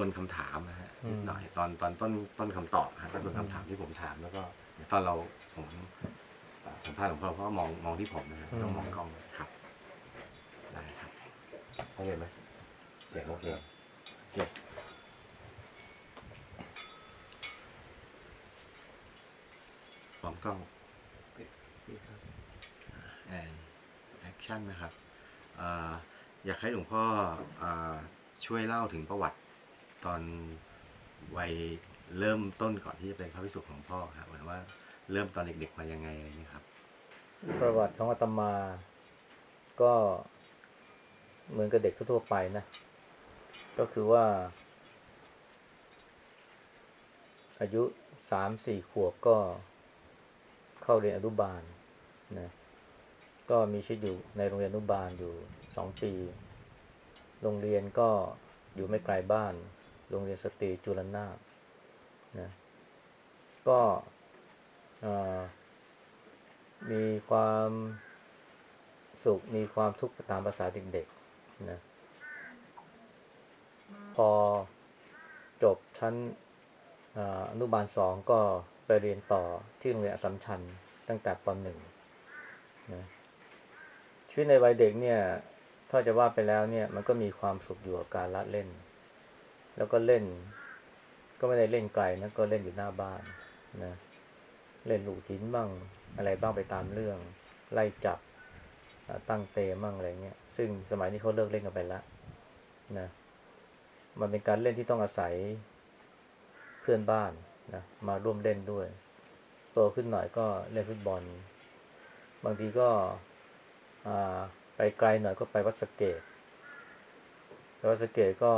ทวนคำถามนะฮะนิดหน่อยตอนตอนต้นต้นคำตอบนะครับก็คือคำถามที่ผมถามแล้วก็ตอนเราผมเอ่อสัมภาษณ์หลวงพ่อเขาก็มองมองที่ผมนะฮะต้องมองกล้องครับได้ครับโอเคไหมเสียงโอเคโอเคมองกล้อง and action นะครับเอ่ออยากให้หลวงพ่อเอ่อช่วยเล่าถึงประวัติ ตอนวัยเริ่มต้นก่อนที่จะเป็นพระภิกษุของพ่อครับเหมือนว่าเริ่มตอนเด็กๆมายังไงอะไรอย่างเงี้ยครับ ประวัติของอาตมา ก็เหมือนกับเด็กทั่วๆไปนะ ก็คือว่า อายุสามสี่ขวบก็เข้าเรียนอนุบาลนะก็มีชีวิตอยู่ในโรงเรียนอนุบาลอยู่สองปี โรงเรียนก็อยู่ไม่ไกลบ้าน โรงเรียนสตรีจุลนาถนะก็มีความสุขมีความทุกข์ตามภาษาเด็กๆนะพอจบชั้นอนุบาลสองก็ไปเรียนต่อที่โรงเรียนสสัมชัญตั้งแต่ปหนึ่งนะชีวิตในวัยเด็กเนี่ย ถ้าจะว่าไปแล้วเนี่ย มันก็มีความสุขอยู่กับการละเล่น แล้วก็เล่น ก็ไม่ได้เล่นไกลนะก็เล่นอยู่หน้าบ้านนะ เล่นลูกหินบ้างอะไรบ้างไปตามเรื่อง ไล่จับตั้งเตะบ้างอะไรเงี้ย ซึ่งสมัยนี้เขาเลิกเล่นกันไปแล้วนะ มันเป็นการเล่นที่ต้องอาศัยเพื่อนบ้านนะมาร่วมเล่นด้วย โตขึ้นหน่อยก็เล่นฟุตบอล บางทีก็ไปไกลหน่อยก็ไปวัดสเกตแต่วัดสเกตก็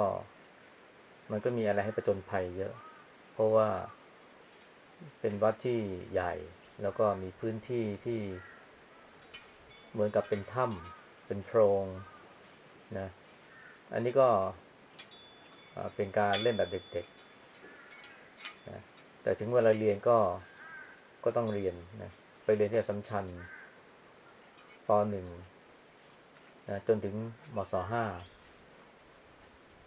มันก็มีอะไรให้ประจนภัยเยอะ เพราะว่าเป็นวัดที่ใหญ่ แล้วก็มีพื้นที่ที่เหมือนกับเป็นถ้ำเป็นโพรงนะ อันนี้ก็เป็นการเล่นแบบเด็กๆนะแต่ถึงเวลาเรียนก็ก็ต้องเรียนนะไปเรียนที่สสัมชัญปหนึ่งนะจนถึงมศห้า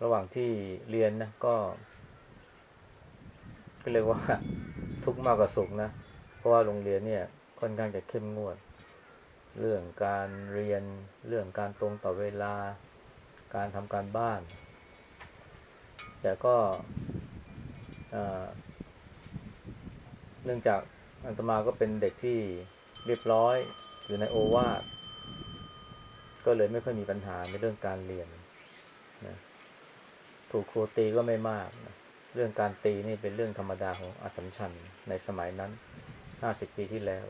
ระหว่างที่เรียนนะก็ ก็เรียกว่าทุกข์มากกว่าสุขนะ เพราะว่าโรงเรียนเนี่ยค่อนข้างจะเข้มงวด เรื่องการเรียนเรื่องการตรงต่อเวลา การทำการบ้าน แต่ก็เนื่องจากอันตมาก็เป็นเด็กที่เรียบร้อยอยู่ในโอวาทก็เลยไม่ค่อยมีปัญหาในเรื่องการเรียน ถูกครูตีก็ไม่มากนะเรื่องการตีนี่เป็นเรื่องธรรมดาของอัสสัมชัญในสมัยนั้นห้าสิบปีที่แล้ว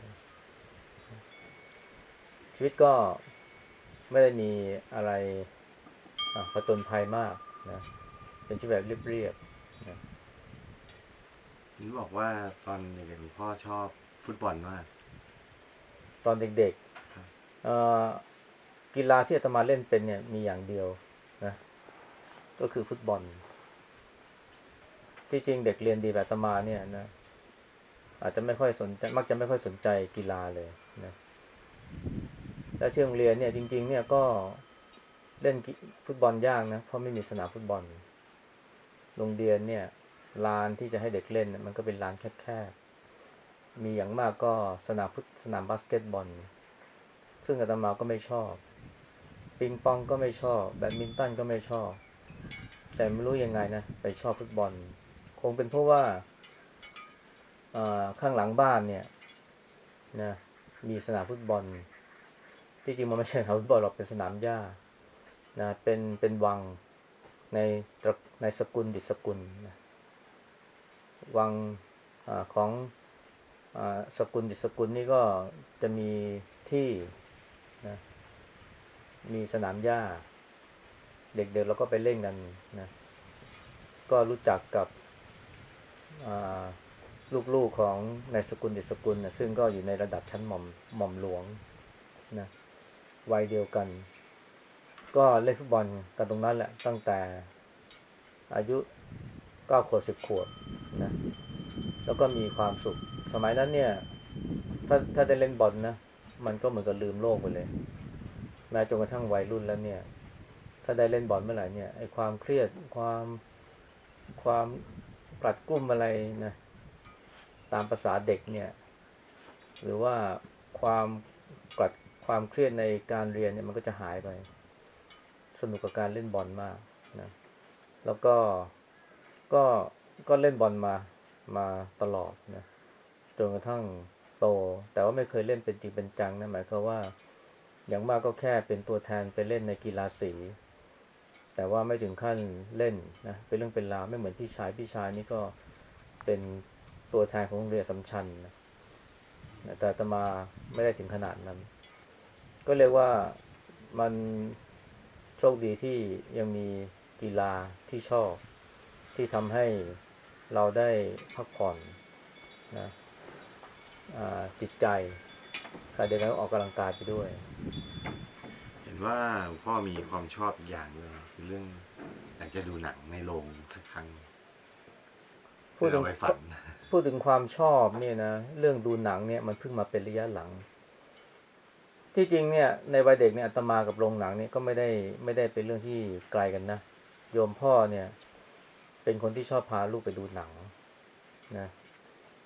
ชีวิตก็ไม่ได้มีอะไรอะประตนภัยมากนะเป็นชีวิตแบบเรียบๆนะเห็นบอกว่าตอนเด็กๆหลวงพ่อชอบฟุตบอลมาก ตอนเด็กครับๆเอ่อกีฬาที่อาตมาเล่นเป็นเนี่ยมีอย่างเดียวนะ ก็คือฟุตบอล ที่จริงเด็กเรียนดีแบบตมาเนี่ยนะอาจจะไม่ค่อยสนใจมักจะไม่ค่อยสนใจกีฬาเลยนะแล้วที่โรงเรียนเนี่ยจริง ๆ เนี่ยก็เล่นฟุตบอลยากนะเพราะไม่มีสนามฟุตบอลโรงเรียนเนี่ยลานที่จะให้เด็กเล่น มันก็เป็นลานแคบๆมีอย่างมากก็สนามฟุตสนามบาสเกตบอล ซึ่งอาตมาก็ไม่ชอบ ปิงปองก็ไม่ชอบ แบดมินตันก็ไม่ชอบ แต่ไม่รู้ยังไงนะไปชอบฟุตบอล คงเป็นเพราะว่าข้างหลังบ้านเนี่ยนะมีสนามฟุตบอล ที่จริงมันไม่ใช่สนามฟุตบอลหรอกเป็นสนามหญ้านะเป็นเป็นวังในในสกุลดิษกุลนะวังอของอสกุลดิษกุลนี่ก็จะมีที่นะมีสนามหญ้า เด็กๆเราก็ไปเล่นกันนะก็รู้จักกับลูกๆของในสกุลเดิษกุลนะซึ่งก็อยู่ในระดับชั้นหม่อมหม่อมหลวงนะวัยเดียวกัน ก็เล่นฟุตบอลกันตรงนั้นแหละตั้งแต่อายุเก้าขวบสิบขวบนะแล้วก็มีความสุข สมัยนั้นเนี่ย ถ้าถ้าได้เล่นบอลนะมันก็เหมือนกับลืมโลกไปเลยแม้จนกระทั่งวัยรุ่นแล้วเนี่ย ถ้าได้เล่นบอลเมื่อไหร่เนี่ยไอ้ความเครียดความความกลัดกุ้มอะไรนะตามภาษาเด็กเนี่ย หรือว่าความกลัดความเครียดในการเรียนเนี่ยมันก็จะหายไป สนุกกับการเล่นบอลมากนะแล้วก็ก็ก็เล่นบอลมามาตลอดนะจนกระทั่งโต แต่ว่าไม่เคยเล่นเป็นจริงเป็นจังนะหมายความว่าอย่างมากก็แค่เป็นตัวแทนไปเล่นในกีฬาสี แต่ว่าไม่ถึงขั้นเล่นนะเป็นเรื่องเป็นราวไม่เหมือนพี่ชายพี่ชายนี่ก็เป็นตัวแทนของโรงเรียนสำชัญนะแต่ตมาไม่ได้ถึงขนาดนั้น ก็เรียกว่ามันโชคดีที่ยังมีกีฬาที่ชอบ ที่ทำให้เราได้พักผ่อนนะจิตใจขณะเดียวกันออกกำลังกายไปด้วย เห็นว่าพ่อมีความชอบอีกอย่างเลย คือเรื่องอยากจะดูหนังในโรงสักครั้งพูดถึเพื่องเอาไปฝันพูดถึงความชอบเนี่ยนะเรื่องดูหนังเนี่ยมันเพิ่งมาเป็นระยะหลัง ที่จริงเนี่ย ในวัยเด็กเนี่ยอาตมากับโรงหนังเนี่ยก็ไม่ได้ไม่ได้เป็นเรื่องที่ไกลกันนะโยมพ่อเนี่ย เป็นคนที่ชอบพาลูกไปดูหนังนะ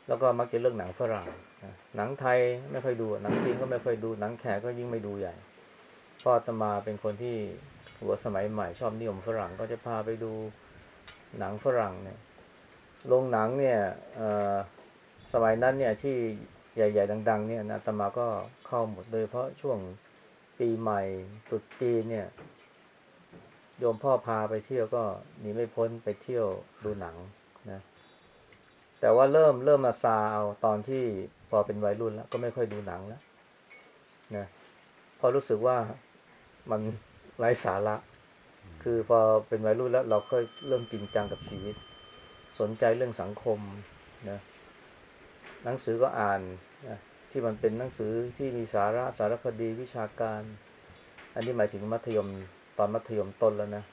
แล้วก็มักจะเลือกหนังฝรั่งนะหนังไทยไม่ค่อยดูหนังจีนก็ไม่ค่อยดูหนังแขกก็ยิ่งไม่ดูใหญ่พ่ออาตมาเป็นคนที่ หัวสมัยใหม่ชอบนิยมฝรั่งก็จะพาไปดูหนังฝรั่งเนี่ยโรงหนังเนี่ยสมัยนั้นเนี่ยที่ใหญ่ ๆ ดัง ๆ เนี่ยนะตมาก็เข้าหมดโดยเพราะช่วงปีใหม่ตรุษจีนเนี่ย โยมพ่อพาไปเที่ยวก็หนีไม่พ้นไปเที่ยวดูหนังนะแต่ว่าเริ่มเริ่มมาซาเอาตอนที่พอเป็นวัยรุ่นแล้ว ก็ไม่ค่อยดูหนังแล้วนะพอรู้สึกว่ามัน ไร้สาระ คือพอเป็นวัยรุ่นแล้วเราก็เริ่มจริงจังกับชีวิต สนใจเรื่องสังคมนะหนังสือก็อ่านนะที่มันเป็นหนังสือที่มีสาระสารคดีวิชาการ อันนี้หมายถึงมัธยมตอนมัธยมต้นแล้วนะ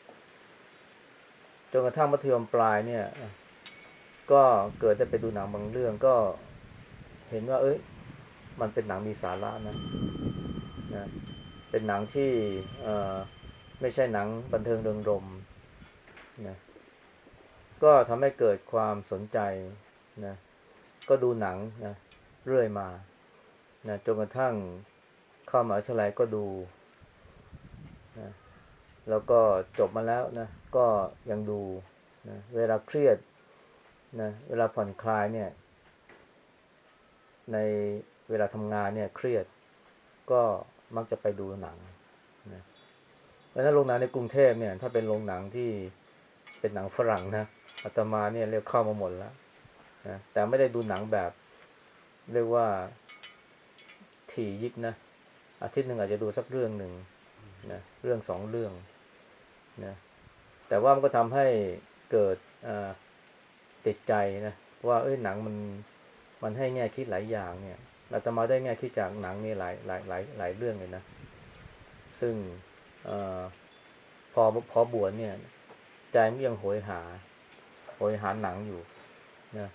จนกระทั่งมัธยมปลายเนี่ย ก็เกิดได้ไปดูหนังบางเรื่องก็เห็นว่า เอ้ย มันเป็นหนังมีสาระนะนะเป็นหนังที่เอ่อ ไม่ใช่หนังบันเทิงเริงรมนะก็ทำให้เกิดความสนใจนะก็ดูหนังนะเรื่อยมานะจนกระทั่งเข้ามหาวิทยาลัยก็ดูนะแล้วก็จบมาแล้วนะก็ยังดูนะเวลาเครียดนะเวลาผ่อนคลายเนี่ย ในเวลาทำงานเนี่ยเครียดก็มักจะไปดูหนัง ราะฉะนั้นโรงหนังในกรุงเทพเนี่ย ถ้าเป็นโรงหนังที่เป็นหนังฝรั่งนะอาตมาเนี่ยเรียกเข้ามาหมดแล้วนะแต่ไม่ได้ดูหนังแบบ เรียกว่าถี่ยิกนะอาทิตย์หนึ่งอาจจะดูสักเรื่องหนึ่งนะเรื่องสองเรื่องนะแต่ว่ามันก็ทำให้เกิดอ่าติดใจนะว่าเอ้ยหนังมันมันให้แง่คิดหลายอย่างเนี่ยอาตมาได้แง่คิดจากหนังนี่หลายหลายหลายหลายเรื่องเลยนะ ซึ่ง อพอพอบวชเนี่ย ใจมันยังโหยหา โหยหาหนังอยู่นะ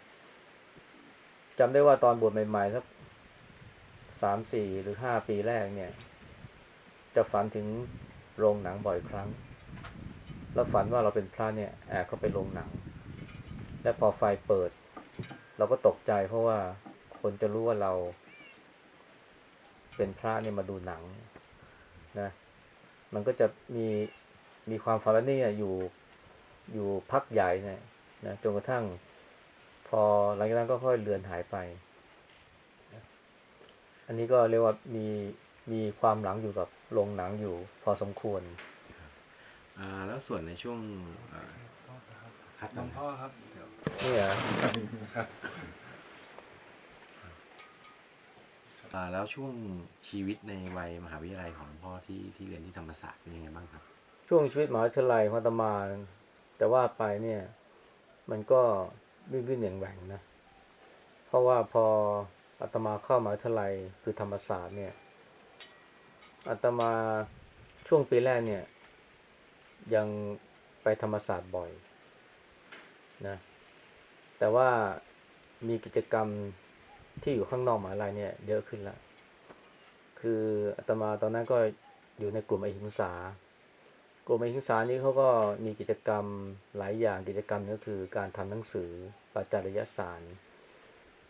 จำได้ว่าตอนบวชใหม่ๆสักสามสี่หรือห้าปีแรกเนี่ย จะฝันถึงโรงหนังบ่อยครั้ง แล้วฝันว่าเราเป็นพระเนี่ยแอบเข้าไปโรงหนัง และพอไฟเปิด เราก็ตกใจเพราะว่าคนจะรู้ว่าเรา เป็นพระเนี่ยมาดูหนัง มันก็จะมีมีความฝันว่านี่อยู่อยู่พักใหญ่เนี่ยนะจนกระทั่ง พอหลังจากนั้นก็ค่อยเลือนหายไปนะอันนี้ก็เรียกว่ามีมีความหลังอยู่กับโรงหนังอยู่ พอสมควรอ่าแล้วส่วนในช่วงอ่าพัดหลวงพ่อครับเดี๋ยว นี่เหรอ อ่า แล้วช่วงชีวิตในวัยมหาวิทยาลัยของพ่อที่ที่เรียนที่ธรรมศาสตร์เป็นยังไงบ้างครับ ช่วงชีวิตมหาวิทยาลัยของอาตมาแต่ว่าไปเนี่ย มันก็วิ่งวิ่งเหวี่ยงแหว่งนะ เพราะว่าพออาตมาเข้ามหาวิทยาลัยคือธรรมศาสตร์เนี่ยอาตมาช่วงปีแรกเนี่ย ยังไปธรรมศาสตร์บ่อยนะแต่ว่ามีกิจกรรม ที่อยู่ข้างนอกมหาวิทยาลัยเนี่ยเยอะขึ้นละคืออาตมาตอนนั้นก็อยู่ในกลุ่มอหิงสา กลุ่มอหิงสานี้เขาก็มีกิจกรรมหลายอย่างกิจกรรมก็คือการทำหนังสือปัจจริยสาร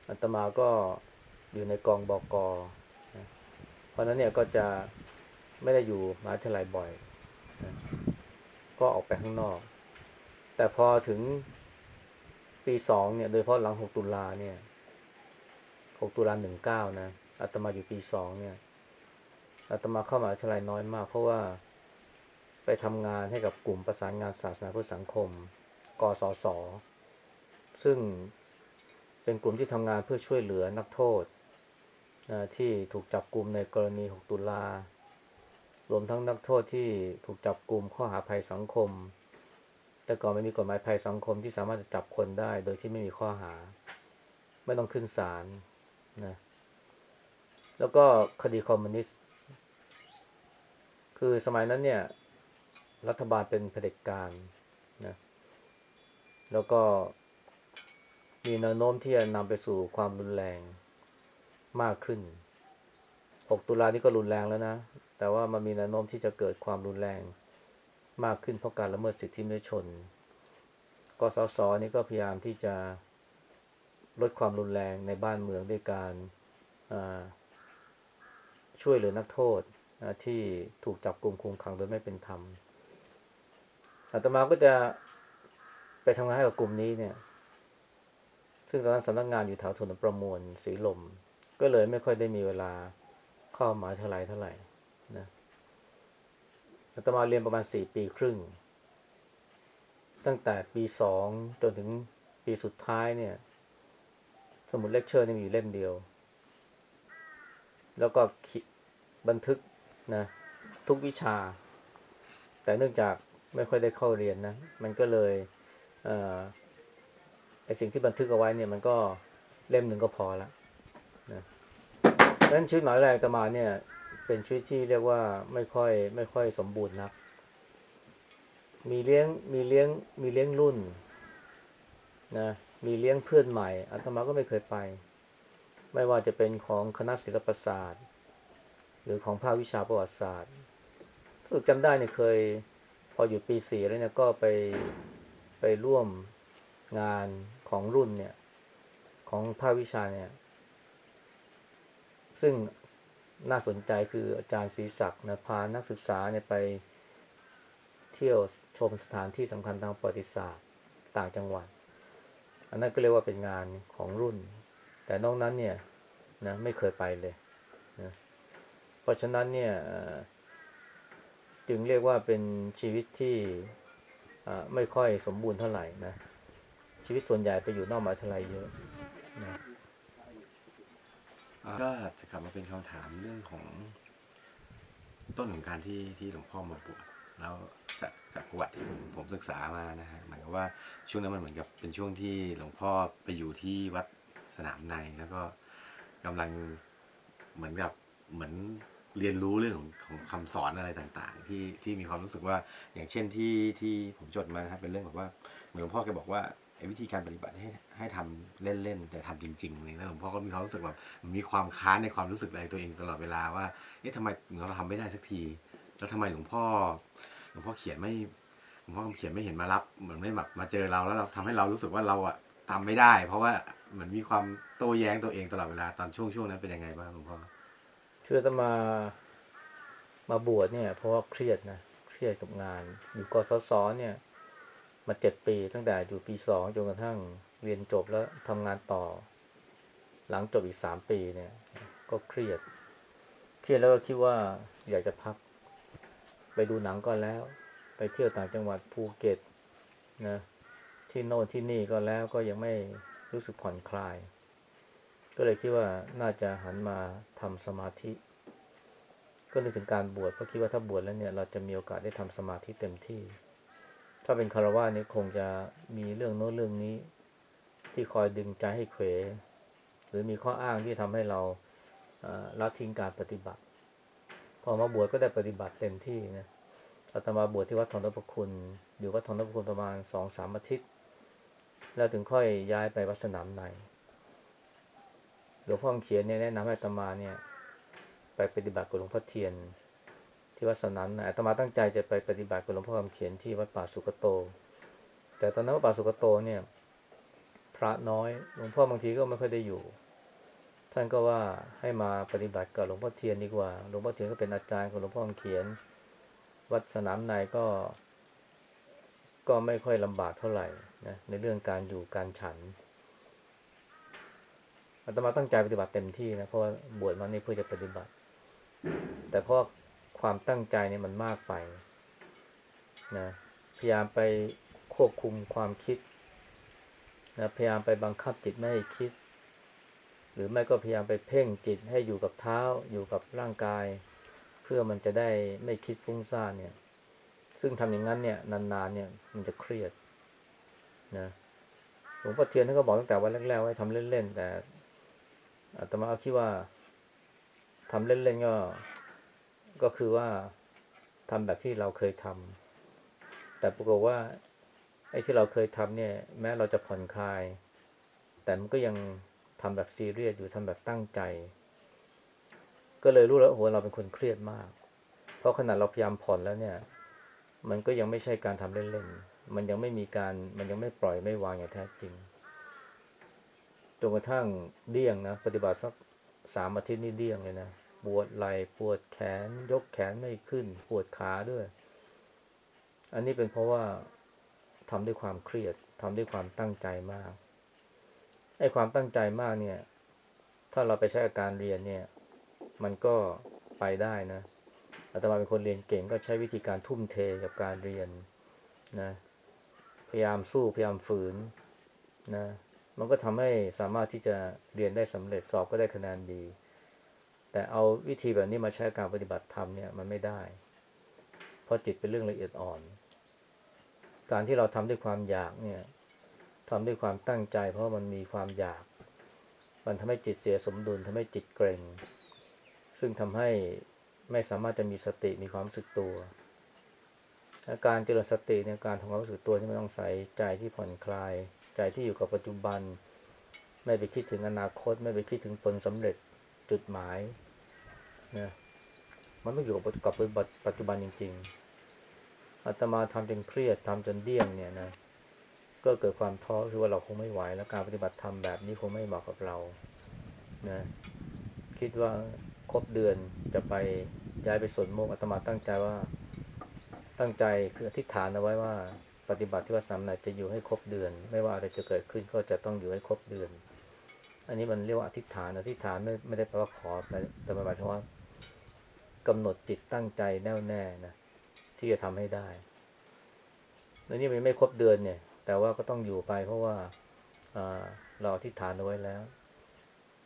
อาตมาก็อยู่ในกองบอกอนะเพราะนั้นเนี่ยก็จะไม่ได้อยู่มหาวิทยาลัยบ่อย ก็ออกไปข้างนอก แต่พอถึงปีสองเนี่ย โดยเฉพาะหลังหกตุลาเนี่ย หกตุลาหนึ่งเก้านะอาตมาอยู่ปีสองเนี่ยอาตมาเข้ามหาวิทยาลัยน้อยมาก เพราะว่าไปทำงานให้กับกลุ่มประสานงานศาสนาเพื่อสังคม กสศซึ่งเป็นกลุ่มที่ทำงานเพื่อช่วยเหลือนักโทษนะที่ถูกจับกลุ่มในกรณี 6 ตุลารวมทั้งนักโทษที่ถูกจับกลุ่มข้อหาภัยสังคม แต่ก่อนไม่มีกฎหมายภัยสังคมที่สามารถจะจับคนได้ โดยที่ไม่มีข้อหา ไม่ต้องขึ้นศาล นะแล้วก็คดีคอมมิวนิสต์ คือสมัยนั้นเนี่ย รัฐบาลเป็นเผด็จการนะแล้วก็มีแนวโน้มที่จะนำไปสู่ความรุนแรงมากขึ้น 6 ตุลานี่ก็รุนแรงแล้วนะ แต่ว่ามันมีแนวโน้มที่จะเกิดความรุนแรงมากขึ้นเพราะการละเมิดสิทธิมนุษยชน กสศนี่ก็พยายามที่จะ ลดความรุนแรงในบ้านเมืองด้วยการช่วยเหลือนักโทษที่ถูกจับกลุ่มคุมขังโดยไม่เป็นธรรมอาตมาก็จะไปทำงานให้กับกลุ่มนี้เนี่ย ซึ่งตอนนั้นสำนักงานอยู่แถวถนนประมวลสีลม ก็เลยไม่ค่อยได้มีเวลาเข้ามาเท่าไหร่เท่าไหร่นะอาตมาเรียนประมาณสี่ปีครึ่ง ตั้งแต่ปีสองจนถึงปีสุดท้ายเนี่ย สมุดเลคเชอร์นี่มีอยู่เล่มเดียว แล้วก็บันทึกนะทุกวิชา แต่เนื่องจากไม่ค่อยได้เข้าเรียนนะ มันก็เลยเออไอสิ่งที่บันทึกเอาไว้เนี่ยมันก็เล่มหนึ่งก็พอละนะดังนั้นชีวิตหมายแรกตมาเนี่ย เป็นชีวิตที่เรียกว่าไม่ค่อย ไม่ค่อยสมบูรณ์นักมีเลี้ยงมีเลี้ยงมีเลี้ยงรุ่นนะ มีเลี้ยงเพื่อนใหม่อาตมาก็ไม่เคยไป ไม่ว่าจะเป็นของคณะศิลปศาสตร์ หรือของภาควิชาประวัติศาสตร์รู้จำได้เนี่ยเคย พออยู่ปีสี่แล้วเนี่ยก็ไปไปร่วมงานของรุ่นเนี่ย ของภาควิชาเนี่ย ซึ่งน่าสนใจคืออาจารย์ศรีศักดิ์นะพานักศึกษาเนี่ยไปเที่ยวชมสถานที่สำคัญทางประวัติศาสตร์ต่างจังหวัด อันนั้นก็เรียกว่าเป็นงานของรุ่น แต่นอกนั้นเนี่ยนะไม่เคยไปเลยนะเพราะฉะนั้นเนี่ยจึงเรียกว่าเป็นชีวิตที่ไม่ค่อยสมบูรณ์เท่าไหร่นะชีวิตส่วนใหญ่ไปอยู่นอกมหาวิทยาลัยเยอะนะก็จะกลับมาเป็นคำถามเรื่องของต้นของการที่ที่หลวงพ่อมาบวช แล้วจากจากประวัติที่ผมผมศึกษามานะฮะหมายความว่าช่วงนั้นมันเหมือนกับเป็นช่วงที่หลวงพ่อไปอยู่ที่วัดสนามในแล้วก็กำลังเหมือนกับเหมือนเรียนรู้เรื่องของของคำสอนอะไรต่างๆ ที่ที่มีความรู้สึกว่าอย่างเช่นที่ที่ผมจดมานะครับเป็นเรื่องแบบว่าเหมือนหลวงพ่อแกบอกว่าวิธีการปฏิบัติให้ให้ทำเล่นๆแต่ทำจริงๆเลยแล้วหลวงพ่อก็มีความรู้สึกแบบมีความค้านในความรู้สึกอะไรตัวเองตลอดเวลาว่าเอ๊ะทำไมเราทำไม่ได้สักที แล้วทำไมหลวงพ่อ หลวงพ่อเขียนไม่หลวงพ่อเขียนไม่เห็นมารับเหมือนไม่แบบมาเจอเราแล้วเราทำให้เรารู้สึกว่าเราอะทำไม่ได้ เพราะว่าเหมือนมีความโต้แย้งตัวเองตลอดเวลาตอนช่วงช่วงนั้นเป็นยังไงบ้างหลวงพ่อคือจะมามาบวชเนี่ย เพราะว่าเครียดนะเครียดกับงาน อยู่กศศเนี่ย มาเจ็ดปีตั้งแต่อยู่ปีสองจนกระทั่งเรียนจบแล้วทำงานต่อ หลังจบอีกสามปีเนี่ย ก็เครียด เครียดแล้วก็คิดว่าอยากจะพัก ดูหนังก็แล้ว ไปเที่ยวต่างจังหวัดภูเก็ตนะที่โน่นที่นี่ก็แล้วก็ยังไม่รู้สึกผ่อนคลาย ก็เลยคิดว่าน่าจะหันมาทำสมาธิ ก็นึกถึงการบวชเพราะคิดว่าถ้าบวชแล้วเนี่ย เราจะมีโอกาสได้ทำสมาธิเต็มที่ ถ้าเป็นคารวะนี่คงจะมีเรื่องโน้นเรื่องนี้ ที่คอยดึงใจให้เขวหรือมีข้ออ้างที่ทำให้เราละทิ้งการปฏิบัติ พอมาบวชก็ได้ปฏิบัติเต็มที่นะอาตมาบวชที่วัดทองนพคุณ อยู่วัดทองนพคุณประมาณสองสามอาทิตย์ แล้วถึงค่อยย้ายไปวัดสนามในหลวงพ่อเขียนเนี่ยแนะนำให้อาตมาเนี่ย ไปปฏิบัติกับหลวงพ่อเทียน ที่วัดสนามในอาตมาตั้งใจจะไปปฏิบัติกับหลวงพ่อคำเขียนที่วัดป่าสุกโต แต่ตอนนั้นวัดป่าสุกโตเนี่ย พระน้อยหลวงพ่อบางทีก็ไม่ค่อยได้อยู่ ท่านก็ว่าให้มาปฏิบัติกับหลวงพ่อเทียนดีกว่า หลวงพ่อเทียนก็เป็นอาจารย์ของหลวงพ่อเขียน วัดสนามในก็ ก็ไม่ค่อยลำบากเท่าไหร่นะในเรื่องการอยู่การฉันอาตมาตั้งใจปฏิบัติเต็มที่นะเพราะว่าบวชมานี่เพื่อจะปฏิบัติ แต่เพราะความตั้งใจเนี่ยมันมากไปนะพยายามไปควบคุมความคิดนะพยายามไปบังคับจิตไม่ให้คิด รือไม่ก็พยายามไปเพ่งจิตให้อยู่กับเท้าอยู่กับร่างกาย เพื่อมันจะได้ไม่คิดฟุ้งซ่านเนี่ย ซึ่งทำอย่างนั้นเนี่ยนานๆเนี่ยมันจะเครียดนะหลวงพ่อเทียนท่านก็บอกตั้งแต่วันแรกๆว่าให้ทำเล่นๆแต่อาตมาเอาคิดว่าทำเล่นๆก็ก็คือว่าทำแบบที่เราเคยทำแต่ปรากฏว่าไอ้ที่เราเคยทำเนี่ย แม้เราจะผ่อนคลาย แต่มันก็ยัง ทำแบบซีเรียสอยู่ทำแบบตั้งใจ ก็เลยรู้แล้วโอ้โหเราเป็นคนเครียดมาก เพราะขนาดเราพยายามผ่อนแล้วเนี่ย มันก็ยังไม่ใช่การทำเล่นๆ มันยังไม่มีการมันยังไม่ปล่อยไม่วางอย่างแท้จริงจนกระทั่งเดี่ยงนะปฏิบัติสักสามอาทิตย์นี่เดี่ยงเลยนะปวดไหล่ปวดแขน ยกแขนไม่ขึ้น ปวดขาด้วย อันนี้เป็นเพราะว่าทำด้วยความเครียดทำด้วยความตั้งใจมาก ไอ้ความตั้งใจมากเนี่ย ถ้าเราไปใช้อาการเรียนเนี่ย มันก็ไปได้นะอาตมาเป็นคนเรียนเก่งก็ใช้วิธีการทุ่มเทกับการเรียนนะ พยายามสู้พยายามฝืนนะ มันก็ทำให้สามารถที่จะเรียนได้สำเร็จสอบก็ได้คะแนนดี แต่เอาวิธีแบบนี้มาใช้การปฏิบัติธรรมเนี่ยมันไม่ได้ เพราะจิตเป็นเรื่องละเอียดอ่อน การที่เราทำด้วยความอยากเนี่ย ทำด้วยความตั้งใจ เพราะมันมีความอยาก มันทำให้จิตเสียสมดุลทำให้จิตเกรง ซึ่งทำให้ไม่สามารถจะมีสติมีความรู้สึกตัวอาการเจริญสติในการทำความรู้สึกตัวที่ไม่ต้องใส่ใจที่ผ่อนคลาย ใจที่อยู่กับปัจจุบัน ไม่ไปคิดถึงอนาคต ไม่ไปคิดถึงผลสำเร็จจุดหมายนะมันต้องอยู่กับกับปัจจุบันจริงๆอาตมาทำจนเครียดทำจนเดี่ยงเนี่ยนะ ก็เกิดความท้อคือว่าเราคงไม่ไหว แล้วการปฏิบัติธรรมแบบนี้คงไม่เหมาะกับเรานะคิดว่าครบเดือนจะไปย้ายไปสวนโมกอาตมาตั้งใจว่า ตั้งใจคืออธิษฐานเอาไว้ว่า ปฏิบัติที่วัดสามนายจะอยู่ให้ครบเดือน ไม่ว่าอะไรจะเกิดขึ้นก็จะต้องอยู่ให้ครบเดือน อันนี้มันเรียกว่าอธิษฐานอธิษฐานไม่ไม่ได้แปลว่าขอแต่แต่หมายถึงว่ากำหนดจิตตั้งใจแน่วแน่นะที่จะทำให้ได้แล้วนี่มันไม่ครบเดือนเนี่ย แต่ว่าก็ต้องอยู่ไปเพราะว่าเราอธิษฐานเอาไว้แล้ว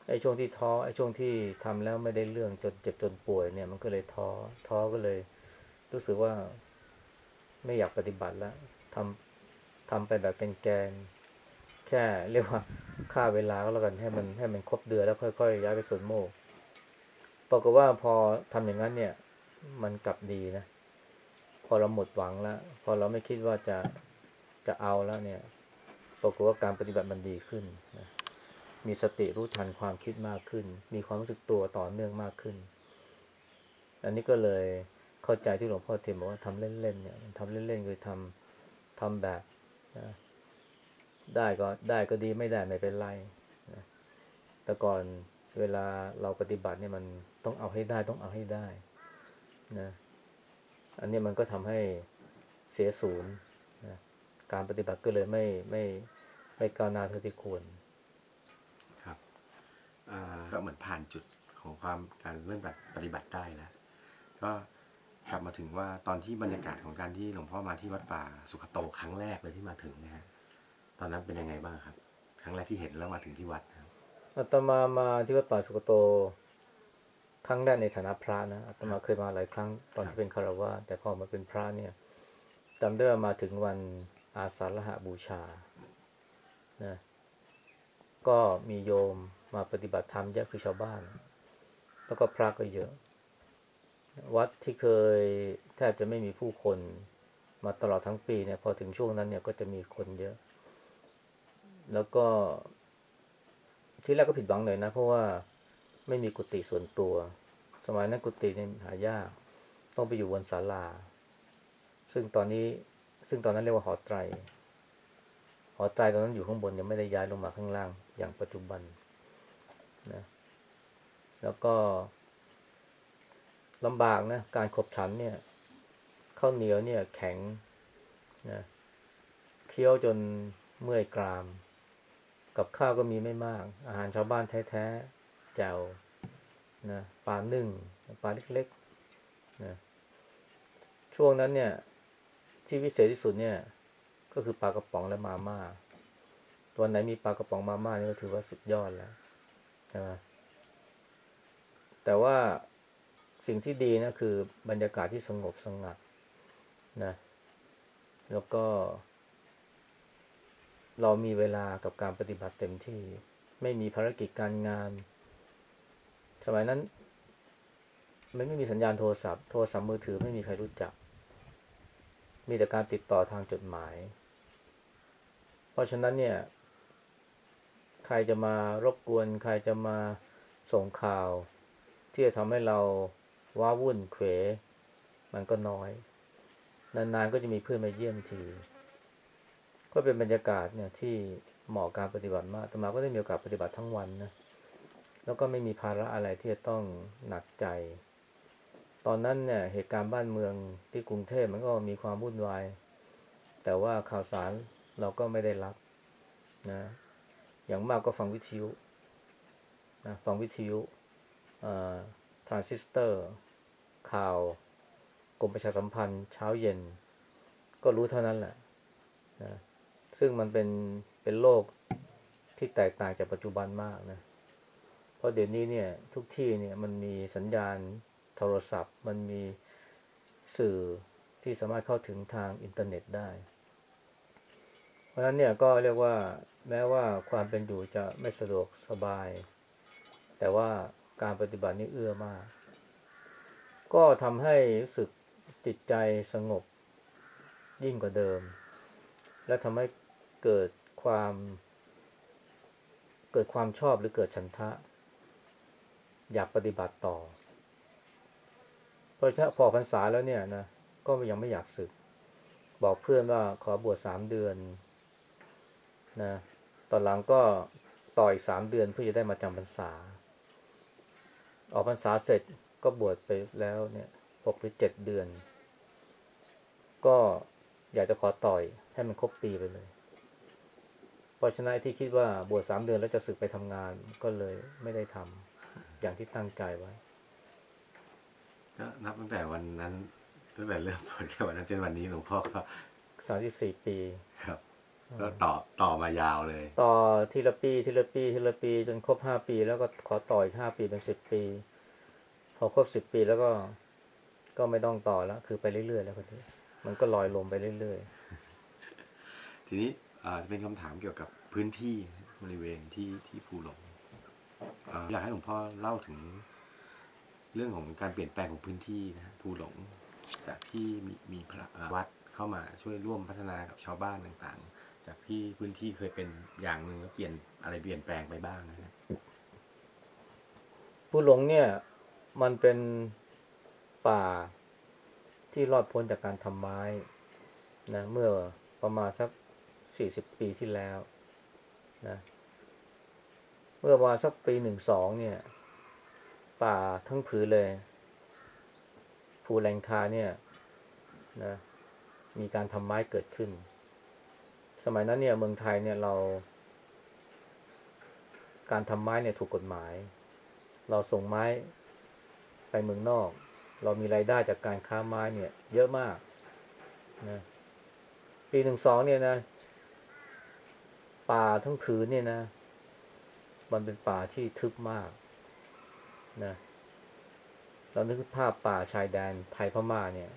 ไอ้ช่วงที่ท้อไอ้ช่วงที่ทำแล้วไม่ได้เรื่องจนเจ็บจนป่วยเนี่ย มันก็เลยท้อท้อก็เลย รู้สึกว่าไม่อยากปฏิบัติแล้วทำทำไปแบบเป็นแกน แค่เรียกว่าค่าเวลาก็แล้วกันให้มันให้มันครบเดือนแล้วค่อยๆย้ายไปสวนโมกปรากฏว่าพอทำอย่างนั้นเนี่ย มันกลับดีนะ พอเราหมดหวังแล้ว พอเราไม่คิดว่าจะ จะเอาแล้วเนี่ยปรากฏว่าการปฏิบัติมันดีขึ้นนะมีสติรู้ทันความคิดมากขึ้น มีความรู้สึกตัวต่อเนื่องมากขึ้น อันนี้ก็เลยเข้าใจที่หลวงพ่อเทียนบอกว่าทำเล่นๆเนี่ยทำเล่นๆคือทำทำแบบนะได้ก็ได้ก็ดีไม่ได้ไม่เป็นไรนะแต่ก่อนเวลาเราปฏิบัติเนี่ยมันต้องเอาให้ได้ต้องเอาให้ได้นะอันนี้มันก็ทำให้เสียศูนย์ การปฏิบัติก็เลยไม่ไม่ไม่ก้าวหน้าเท่าที่ควร ครับอ่าก็เหมือนผ่านจุดของความการเริ่มแบบปฏิบัติได้แล้ว ก็กลับมาถึงว่าตอนที่บรรยากาศของการที่หลวงพ่อมาที่วัดป่าสุขโตครั้งแรกเลยที่มาถึงนะฮะตอนนั้นเป็นยังไงบ้างครับ ครั้งแรกที่เห็นแล้วมาถึงที่วัดครับอาตมามาที่วัดป่าสุกโต ครั้งแรกในฐานะพระนะอาตมาเคยมาหลายครั้งตอนที่เป็นคารวะแต่พอมาเป็นพระเนี่ยจำได้ว่ามาถึงวัน อาสาฬหบูชานะก็มีโยมมาปฏิบัติธรรมเยอะคือชาวบ้าน แล้วก็พระก็เยอะ วัดที่เคยแทบจะไม่มีผู้คนมาตลอดทั้งปีเนี่ยพอถึงช่วงนั้นเนี่ยก็จะมีคนเยอะ แล้วก็ที่แรกก็ผิดหวังหน่อยนะ เพราะว่าไม่มีกุฏิส่วนตัว สมัยนั้นกุฏิเนี่ยหายาก ต้องไปอยู่บนศาลา ซึ่งตอนนี้ ซึ่งตอนนั้นเรียกว่าหอไตร หอไตรตอนนั้นอยู่ข้างบนยังไม่ได้ย้ายลงมาข้างล่าง อย่างปัจจุบันนะ แล้วก็ลำบากนะ การขบฉันเนี่ยข้าวเหนียวเนี่ยแข็งนะเคี้ยวจนเมื่อยกราม กับข้าวก็มีไม่มาก อาหารชาวบ้านแท้ๆแจ่วนะปลานึ่งปลาเล็กๆนะช่วงนั้นเนี่ย ที่วิเศษที่สุดเนี่ย ก็คือปลากระป๋องและมาม่าตัวไหนมีปลากระป๋องมาม่านี่ก็ถือว่าสุดยอดแล้วใช่ไหมแต่ว่าสิ่งที่ดีนะคือบรรยากาศที่สงบสงัดนะ แล้วก็ เรามีเวลากับการปฏิบัติเต็มที่ ไม่มีภารกิจการงาน สมัยนั้น มันไม่มีสัญญาณโทรศัพท์ โทรศัพท์มือถือไม่มีใครรู้จัก มีแต่การติดต่อทางจดหมาย เพราะฉะนั้นเนี่ย ใครจะมารบกวน ใครจะมาส่งข่าว ที่จะทำให้เราว้าวุ่นเขว มันก็น้อย นานๆก็จะมีเพื่อนมาเยี่ยมที ก็เป็นบรรยากาศเนี่ยที่เหมาะการปฏิบัติมากแต่มาก็ได้มีโอกาสปฏิบัติทั้งวันนะ แล้วก็ไม่มีภาระอะไรที่จะต้องหนักใจ ตอนนั้นเนี่ยเหตุการณ์บ้านเมืองที่กรุงเทพมันก็มีความวุ่นวาย แต่ว่าข่าวสารเราก็ไม่ได้รับนะอย่างมากก็ฟังวิทยุนะฟังวิทยุทรานซิสเตอร์ ข่าวกรมประชาสัมพันธ์ เช้าเย็น ก็รู้เท่านั้นแหละนะซึ่งมันเป็นเป็นโลกที่แตกต่างจากปัจจุบันมากนะ เพราะเดี๋ยวนี้เนี่ยทุกที่เนี่ยมันมีสัญญาณ โทรศัพท์ มันมีสื่อที่สามารถเข้าถึงทางอินเทอร์เน็ตได้ เพราะฉะนั้นเนี่ยก็เรียกว่าแม้ว่าความเป็นอยู่จะไม่สะดวกสบาย แต่ว่าการปฏิบัตินี่เอื้อมาก ก็ทำให้รู้สึกจิตใจสงบยิ่งกว่าเดิม และทำให้เกิดความ เกิดความชอบหรือเกิดฉันทะ อยากปฏิบัติต่อ เพราะฉะนั้นพอพรรษาแล้วเนี่ยนะก็ยังไม่อยากศึก บอกเพื่อนว่าขอบวชสามเดือนนะตอนหลังก็ต่ออีกสามเดือนเพื่อจะได้มาจำพรรษา ออกพรรษาเสร็จก็บวชไปแล้วเนี่ยหกหรือเจ็ดเดือน ก็อยากจะขอต่อยให้มันครบปีไปเลย เพราะฉะนั้นที่คิดว่าบวชสามเดือนแล้วจะสึกไปทำงานก็เลยไม่ได้ทำอย่างที่ตั้งใจไว้ ก็นับตั้งแต่วันนั้นตั้งแต่เริ่มบวชแค่วันนั้นจนวันนี้หลวงพ่อก็สามสิบสี่ปีครับก็ต่อต่อมายาวเลย ต่อทีละปีทีละปีทีละปี จนครบห้าปี แล้วก็ขอต่ออีกห้าปีเป็นสิบปี พอครบสิบปีแล้วก็ ก็ไม่ต้องต่อแล้ว คือไปเรื่อยๆแล้วคนนี้มันก็ลอยลมไปเรื่อยทีนี้อ่าจะเป็นคำถามเกี่ยวกับพื้นที่บริเวณที่ที่ภูหลงอ่าอยากให้หลวงพ่อเล่าถึง เรื่องของการเปลี่ยนแปลงของพื้นที่นะภูหลง จากที่มีมีพระวัดเข้ามาช่วยร่วมพัฒนากับชาวบ้านต่างๆ จากที่พื้นที่เคยเป็นอย่างหนึ่งแล้วเปลี่ยนอะไรเปลี่ยนแปลงไปบ้างนะฮะๆผู้หลงเนี่ยมันเป็นป่าที่รอดพ้นจากการทำไม้นะเมื่อประมาณสักสี่สิบปีที่แล้วนะเมื่อประมาณสักปีหนึ่งสองเนี่ย ป่าทั้งผืนเลย ภูแรงคาเนี่ยนะมีการทำไม้เกิดขึ้น สมัยนั้นเนี่ยเมืองไทยเนี่ยเรา การทำไม้เนี่ยถูกกฎหมาย เราส่งไม้ไปเมืองนอก เรามีรายได้จากการค้าไม้เนี่ย เยอะมากนะปีหนึ่งสองเนี่ยนะ ป่าทั้งผืนเนี่ยนะ มันเป็นป่าที่ทึบมาก นะเรานึกภาพป่าชายแดนไทยพม่าเนี่ย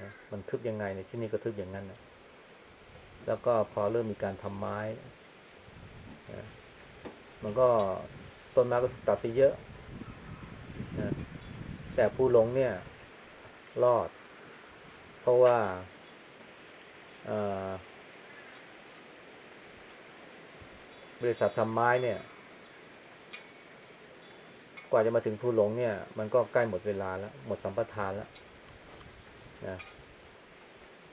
นะมันทึบยังไงในยที่นี่ก็ทึบอย่างนั้นนะแล้วก็พอเริ่มมีการทำไม้นะมันก็ต้นไม้ก็ตัดไปเยอะนะแต่ผู้หลงเนี่ย รอด เพราะว่าบริษัททำไม้เนี่ย กว่าจะมาถึงภูหลงเนี่ย มันก็ใกล้หมดเวลาแล้ว หมดสัมปทานแล้วนะ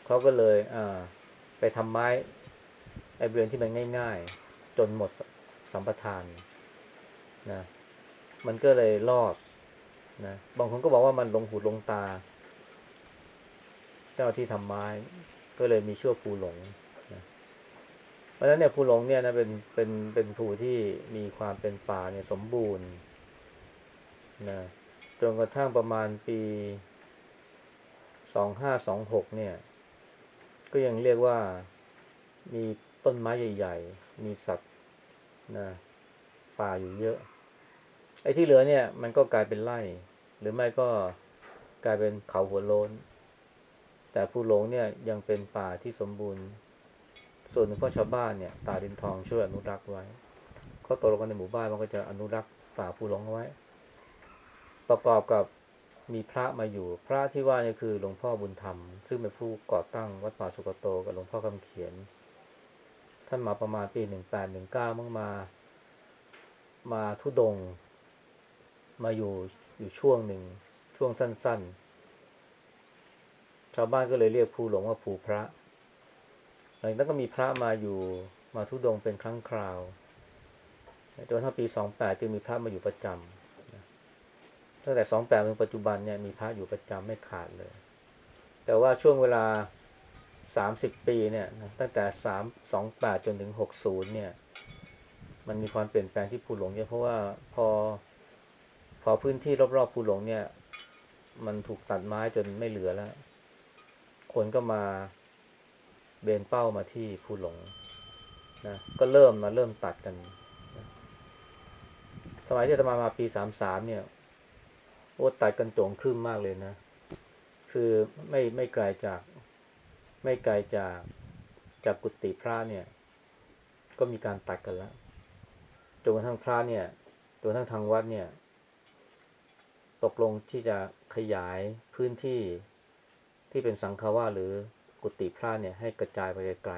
เขาก็เลยอ่าไปทำไม้ไอ้เรือนที่มันง่าย ๆ จนหมดสัมปทานนะมันก็เลยรอดนะบางคนก็บอกว่ามันลงหูลงตา เจ้าที่ทำไม้ ก็เลยมีชื่อภูหลงนะเพราะฉะนั้นเนี่ยภูหลงเนี่ยนะเป็นเป็นเป็นภูที่มีความเป็นป่าเนี่ยสมบูรณ์ นะจนกระทั่งประมาณปีสองห้าสองหกเนี่ย ก็ยังเรียกว่ามีต้นไม้ใหญ่ๆ มีสัตว์นะป่าอยู่เยอะ ไอ้ที่เหลือเนี่ย มันก็กลายเป็นไร่ หรือไม่ก็กลายเป็นเขาหัวโลนแต่ภูหลงเนี่ยยังเป็นป่าที่สมบูรณ์ ส่วนหนึ่งพราะชาวบ้านเนี่ย ตาดินทองช่วยอนุรักษ์ไว้เขาตกลงกันในหมู่บ้านมันก็จะอนุรักษ์ป่าภูหลงเอาไว้ ประกอบกับมีพระมาอยู่ พระที่ว่านี่คือหลวงพ่อบุญธรรม ซึ่งเป็นผู้ก่อตั้งวัดป่าสุกโตกับหลวงพ่อคำเขียน ท่านมาประมาณปีหนึ่งแปดหนึ่งเก้ามั่งมา มาทุดง มาอยู่อยู่ช่วงหนึ่งช่วงสั้น ๆ ชาวบ้านก็เลยเรียกภูหลวงว่าภูพระหลังจากนั้นก็มีพระมาอยู่มาทุดงเป็นครั้งคราวจนถ้าปีสองแปดจึงมีพระมาอยู่ประจำ ตั้งแต่สองแปดถึงปัจจุบันเนี่ยมีพระอยู่ประจำไม่ขาดเลย แต่ว่าช่วงเวลาสามสิบปีเนี่ยตั้งแต่สามสองแปดจนถึงหกศูนย์เนี่ย มันมีความเปลี่ยนแปลงที่ภูหลงเยอะเพราะว่าพอพอพื้นที่รอบๆภูหลงเนี่ย มันถูกตัดไม้จนไม่เหลือแล้ว คนก็มาเบนเป้ามาที่ภูหลงนะก็เริ่มมาเริ่มตัดกัน สมัยที่ตมามาปีสามสามเนี่ย โอ้ตัดกันโจงครึ่มมากเลยนะ คือไม่ไม่ไกลจาก ไม่ไกลจากจากกุฏิพระเนี่ย ก็มีการตัดกันแล้วจนกระทั่งพระเนี่ยจนกระทั่งทางวัดเนี่ย ตกลงที่จะขยายพื้นที่ที่เป็นสังฆาวาหรือกุฏิพระเนี่ยให้กระจายไปไกล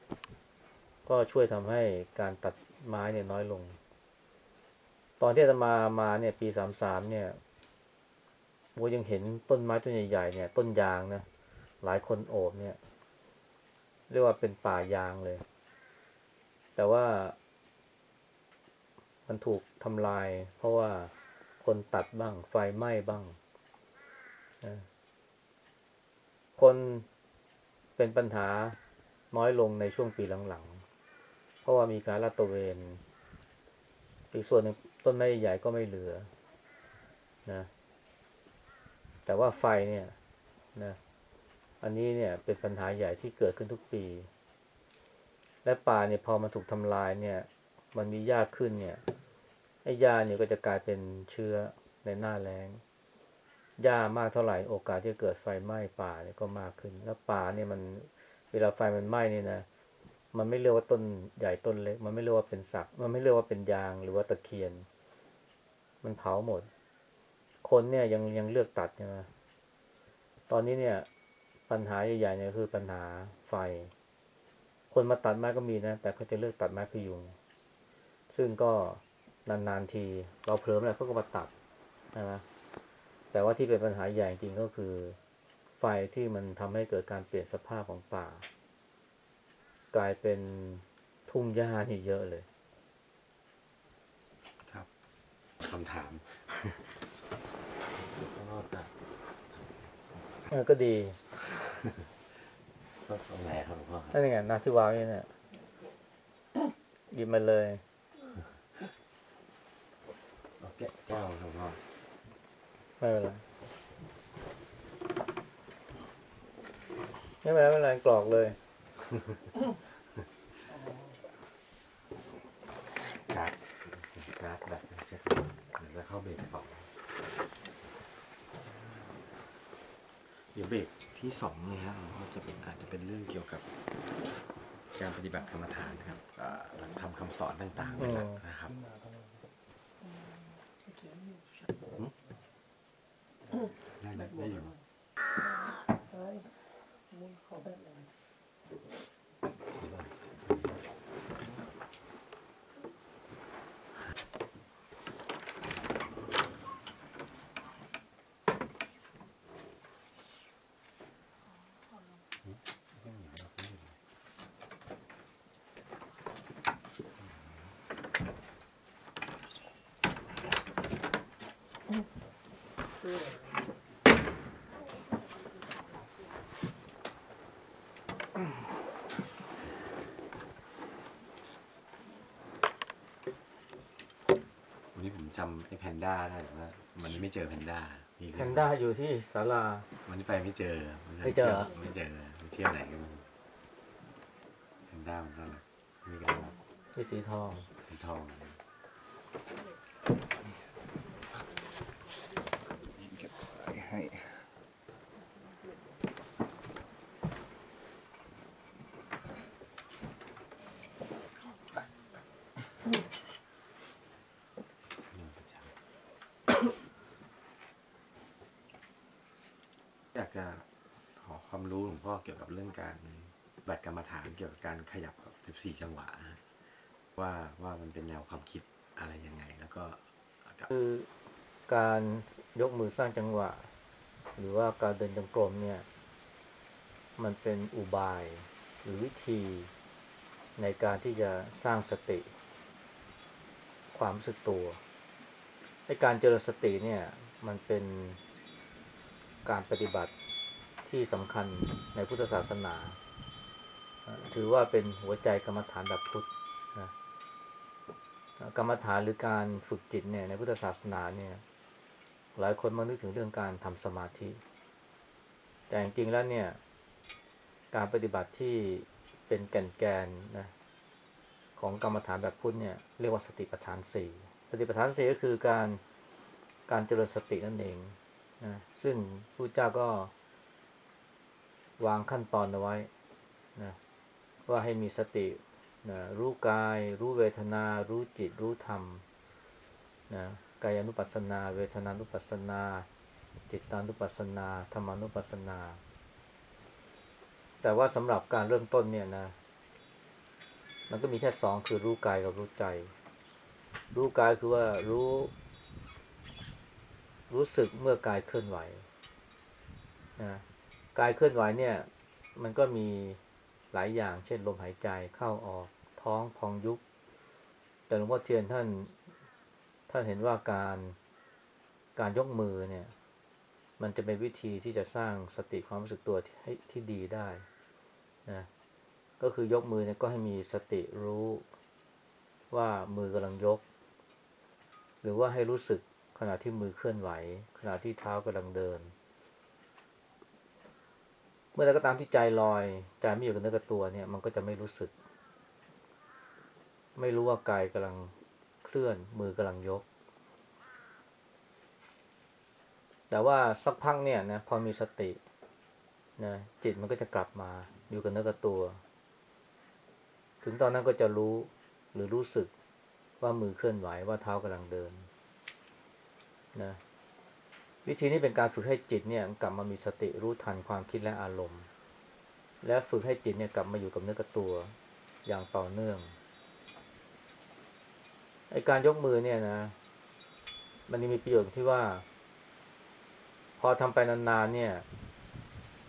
ๆก็ช่วยทำให้การตัดไม้เนี่ยน้อยลง ตอนที่อาตมามาเนี่ยปีสามสามเนี่ย โมยังเห็นต้นไม้ต้นใหญ่ๆเนี่ย ต้นยางนะหลายคนโอบเนี่ย เรียกว่าเป็นป่ายางเลย แต่ว่า มันถูกทำลาย เพราะว่าคนตัดบ้าง ไฟไหม้บ้างคนเป็นปัญหาน้อยลงในช่วงปีหลังๆ เพราะว่ามีการลาดตระเวนอีกส่วนหนึ่งต้นไม้ใหญ่ก็ไม่เหลือ นะ แต่ว่าไฟเนี่ยนะอันนี้เนี่ยเป็นปัญหาใหญ่ที่เกิดขึ้นทุกปี และป่าเนี่ยพอมันถูกทำลายเนี่ย มันมีหญ้าขึ้นเนี่ยไอ้หญ้าเนี่ยก็จะกลายเป็นเชื้อในหน้าแล้งหญ้ามากเท่าไหร่โอกาสที่จะเกิดไฟไหม้ป่าเนี่ยก็มากขึ้น แล้วป่าเนี่ยมันเวลาไฟมันไหม้เนี่ยนะมันไม่เรียกว่าต้นใหญ่ต้นเล็ก มันไม่เรียกว่าเป็นสัก มันไม่เรียกว่าเป็นยางหรือว่าตะเคียน มันเผาหมด คนเนี่ยยังยังเลือกตัดใช่ไหมตอนนี้เนี่ยปัญหาใหญ่ๆเนี่ยคือปัญหาไฟ คนมาตัดไม้ก็มีนะ แต่เขาจะเลือกตัดไม้พยุง ซึ่งก็นานๆที เราเผลอเมื่อไรเขาก็มาตัดนะแต่ว่าที่เป็นปัญหาใหญ่จริงก็คือ ไฟที่มันทำให้เกิดการเปลี่ยนสภาพของป่า กลายเป็นทุ่งหญ้านี่เยอะเลย ครับคำถามรอดอะ เออ ก็ดีรอดตรงไหนครับหลวงพ่อนั่นไงนาที่วางนี่เนี่ยหยิบมาเลยเอาแก้แก้วครับหลวงพ่อไม่เป็นไรไม่เป็นไรไม่เป็นไรกรอกเลยการ์ดการ์ดแบบนี้ใช่ครับเดี๋ยวจะเข้าเบรกสอง เดี๋ยวเบรกที่สองเนี่ยฮะหลวงพ่อจะเป็นอาจจะเป็นเรื่องเกี่ยวกับการปฏิบัติกรรมฐานนะครับอ่าหลักธรรมคำสอนต่างๆนี่แหละนะครับได้ไหมได้อยู่ นี้ผม จำไอ้แพนด้าได้แต่ว่าวันนี้ไม่เจอแพนด้ามีแพนด้าอยู่ที่ศาลาวันนี้ไปไม่เจอ ไม่เจอเหรอไม่เจอไปเที่ยวไหนกันไม่รู้แพนด้ามันน่ารักมีกันรักที่สีทอง สีทอง เก็บสายให้ อยากจะขอความรู้หลวงพ่อ เกี่ยวกับเรื่องการบัตรกรรมฐานเกี่ยวกับการขยับกับ14 จังหวะว่าว่ามันเป็นแนวความคิดอะไรยังไง แล้วก็คือการยกมือสร้างจังหวะ หรือว่าการเดินจงกรมเนี่ย มันเป็นอุบายหรือวิธีในการที่จะสร้างสติ ความรู้สึกตัวในการเจริญสติเนี่ย มันเป็นการปฏิบัติ ที่สำคัญในพุทธศาสนา ถือว่าเป็นหัวใจกรรมฐานแบบพุทธนะกรรมฐานหรือการฝึกจิตเนี่ยในพุทธศาสนาเนี่ย หลายคนมานึกถึงเรื่องการทำสมาธิ แต่จริงๆแล้วเนี่ย การปฏิบัติที่เป็นแก่นแกนนะของกรรมฐานแบบพุทธเนี่ยเรียกว่าสติปัฏฐานสี่สติปัฏฐานสี่ก็คือการการเจริญสตินั่นเองนะซึ่งพระเจ้าก็ วางขั้นตอนเอาไว้นะว่าให้มีสตินะรู้กาย รู้เวทนา รู้จิต รู้ธรรมนะกายานุปัสสนา เวทนานุปัสสนา จิตานุปัสสนาธรรมานุปัสสนา แต่ว่าสำหรับการเริ่มต้นเนี่ยนะ มันก็มีแค่สองคือรู้กายกับรู้ใจ รู้กายคือว่ารู้ รู้สึกเมื่อกายเคลื่อนไหวนะ กายเคลื่อนไหวเนี่ย มันก็มีหลายอย่าง เช่นลมหายใจเข้าออกท้องพองยุบแต่หลวงพ่อเทียนท่าน ท่านเห็นว่าการการยกมือเนี่ย มันจะเป็นวิธีที่จะสร้างสติความรู้สึกตัวที่ที่ดีได้นะก็คือยกมือเนี่ยก็ให้มีสติรู้ว่ามือกำลังยก หรือว่าให้รู้สึกขณะที่มือเคลื่อนไหว ขณะที่เท้ากำลังเดิน เมื่อใดก็ตามที่ใจลอยใจไม่อยู่กับเนื้อกับตัวเนี่ย มันก็จะไม่รู้สึก ไม่รู้ว่ากายกำลังเคลื่อนมือกำลังยก แต่ว่าสักพักเนี่ยนะพอมีสตินะจิตมันก็จะกลับมาอยู่กับเนื้อกับตัว ถึงตอนนั้นก็จะรู้หรือรู้สึกว่ามือเคลื่อนไหวว่าเท้ากำลังเดินนะ วิธีนี้เป็นการฝึกให้จิตเนี่ยกลับมามีสติรู้ทันความคิดและอารมณ์ และฝึกให้จิตเนี่ยกลับมาอยู่กับเนื้อกับตัวอย่างต่อเนื่องไอการยกมือเนี่ยนะ มันมีประโยชน์ที่ว่า พอทำไปนานๆเนี่ย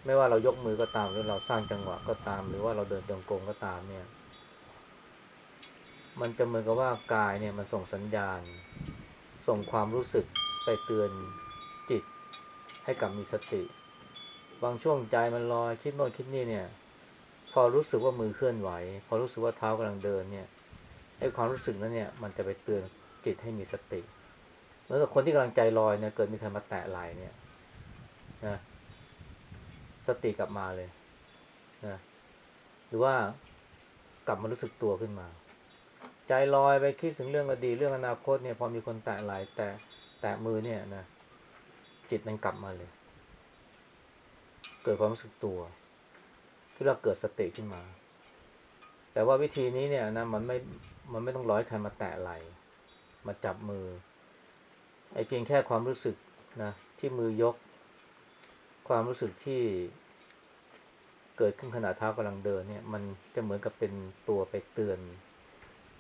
ไม่ว่าเรายกมือก็ตามหรือเราสร้างจังหวะก็ตาม หรือว่าเราเดินจงกรมก็ตามเนี่ย มันจะเหมือนกับว่ากายเนี่ยมันส่งสัญญาณ ส่งความรู้สึกไปเตือน จิต ให้กลับมีสติ บางช่วงใจมันลอยคิดโน่นคิดนี่เนี่ย พอรู้สึกว่ามือเคลื่อนไหว พอรู้สึกว่าเท้ากำลังเดินเนี่ยไอ้ความรู้สึกนั้นเนี่ยมันจะไปเตือนจิตให้มีสติเหมือนกับคนที่กำลังใจลอยเนี่ยเกิดมีใครมาแตะไหล่เนี่ยนะสติกลับมาเลยนะหรือว่ากลับมารู้สึกตัวขึ้นมา ใจลอยไปคิดถึงเรื่องอดีตเรื่องอนาคตเนี่ย พอมีคนแตะไหล่แตะแตะมือเนี่ยนะ จิตมันกลับมาเลย เกิดความรู้สึกตัว ที่เราเกิดสติขึ้นมา แต่ว่าวิธีนี้เนี่ยนะมันไม่มันไม่ต้องร้อยใครมาแตะไหลมาจับมือไอ้เพียงแค่ความรู้สึกนะที่มือยก ความรู้สึกที่เกิดขึ้นขณะเท้ากำลังเดินเนี่ย มันจะเหมือนกับเป็นตัวไปเตือน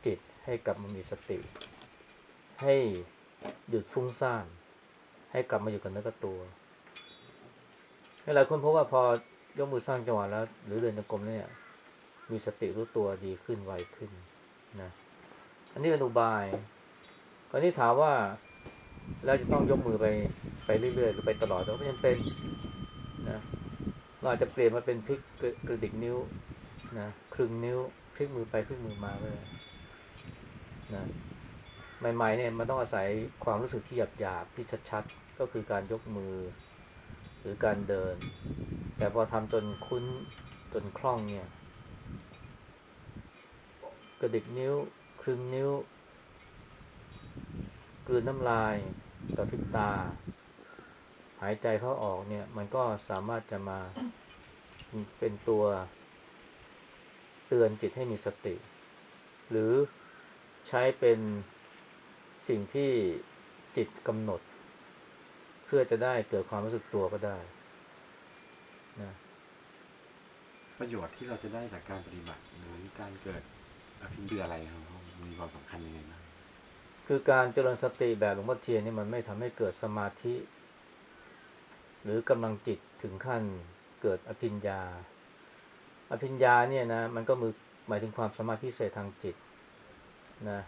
จิตให้กลับมามีสติ ให้หยุดฟุ้งซ่าน ให้กลับมาอยู่กับเนื้อกับตัวหลายคนพบว่าพอยกมือสร้างจังหวะแล้ว หรือเดินจงกรมเนี่ย มีสติรู้ตัวดีขึ้นไวขึ้นนะอันนี้เป็นอุบายคราวนี้ถามว่าแล้วจะต้องยกมือไปไปเรื่อยๆหรือไปตลอดหรือไม่จำเป็นนะเราอาจจะเปลี่ยนมาเป็นพลิกกระกระดิกนิ้วนะครึ่งนิ้วพลิกมือไปพลิกมือมาก็ได้นะ ใหม่ๆเนี่ยมันต้องอาศัยความรู้สึกที่หยาบๆที่ชัดๆก็คือการยกมือ หรือการเดิน แต่พอทำจนคุ้นจนคล่องเนี่ย กระดิกนิ้วคลึงนิ้วกลืนน้ำลายกระพริบตา หายใจเข้าออกเนี่ย มันก็สามารถจะมาเป็นตัว เตือนจิตให้มีสติ หรือใช้เป็น สิ่งที่จิตกำหนด เพื่อจะได้เกิดความรู้สึกตัวก็ได้นะประโยชน์ที่เราจะได้จากการปฏิบัติหรือการเกิดอภิญญาอะไรครับมีความสำคัญยังไงบ้างคือการเจริญสติแบบหลวงพ่อเทียนนี่มันไม่ทำให้เกิดสมาธิ หรือกำลังจิตถึงขั้นเกิดอภิญญา อภิญญาเนี่ยนะ มันก็มือหมายถึงความสามารถพิเศษทางจิตนะ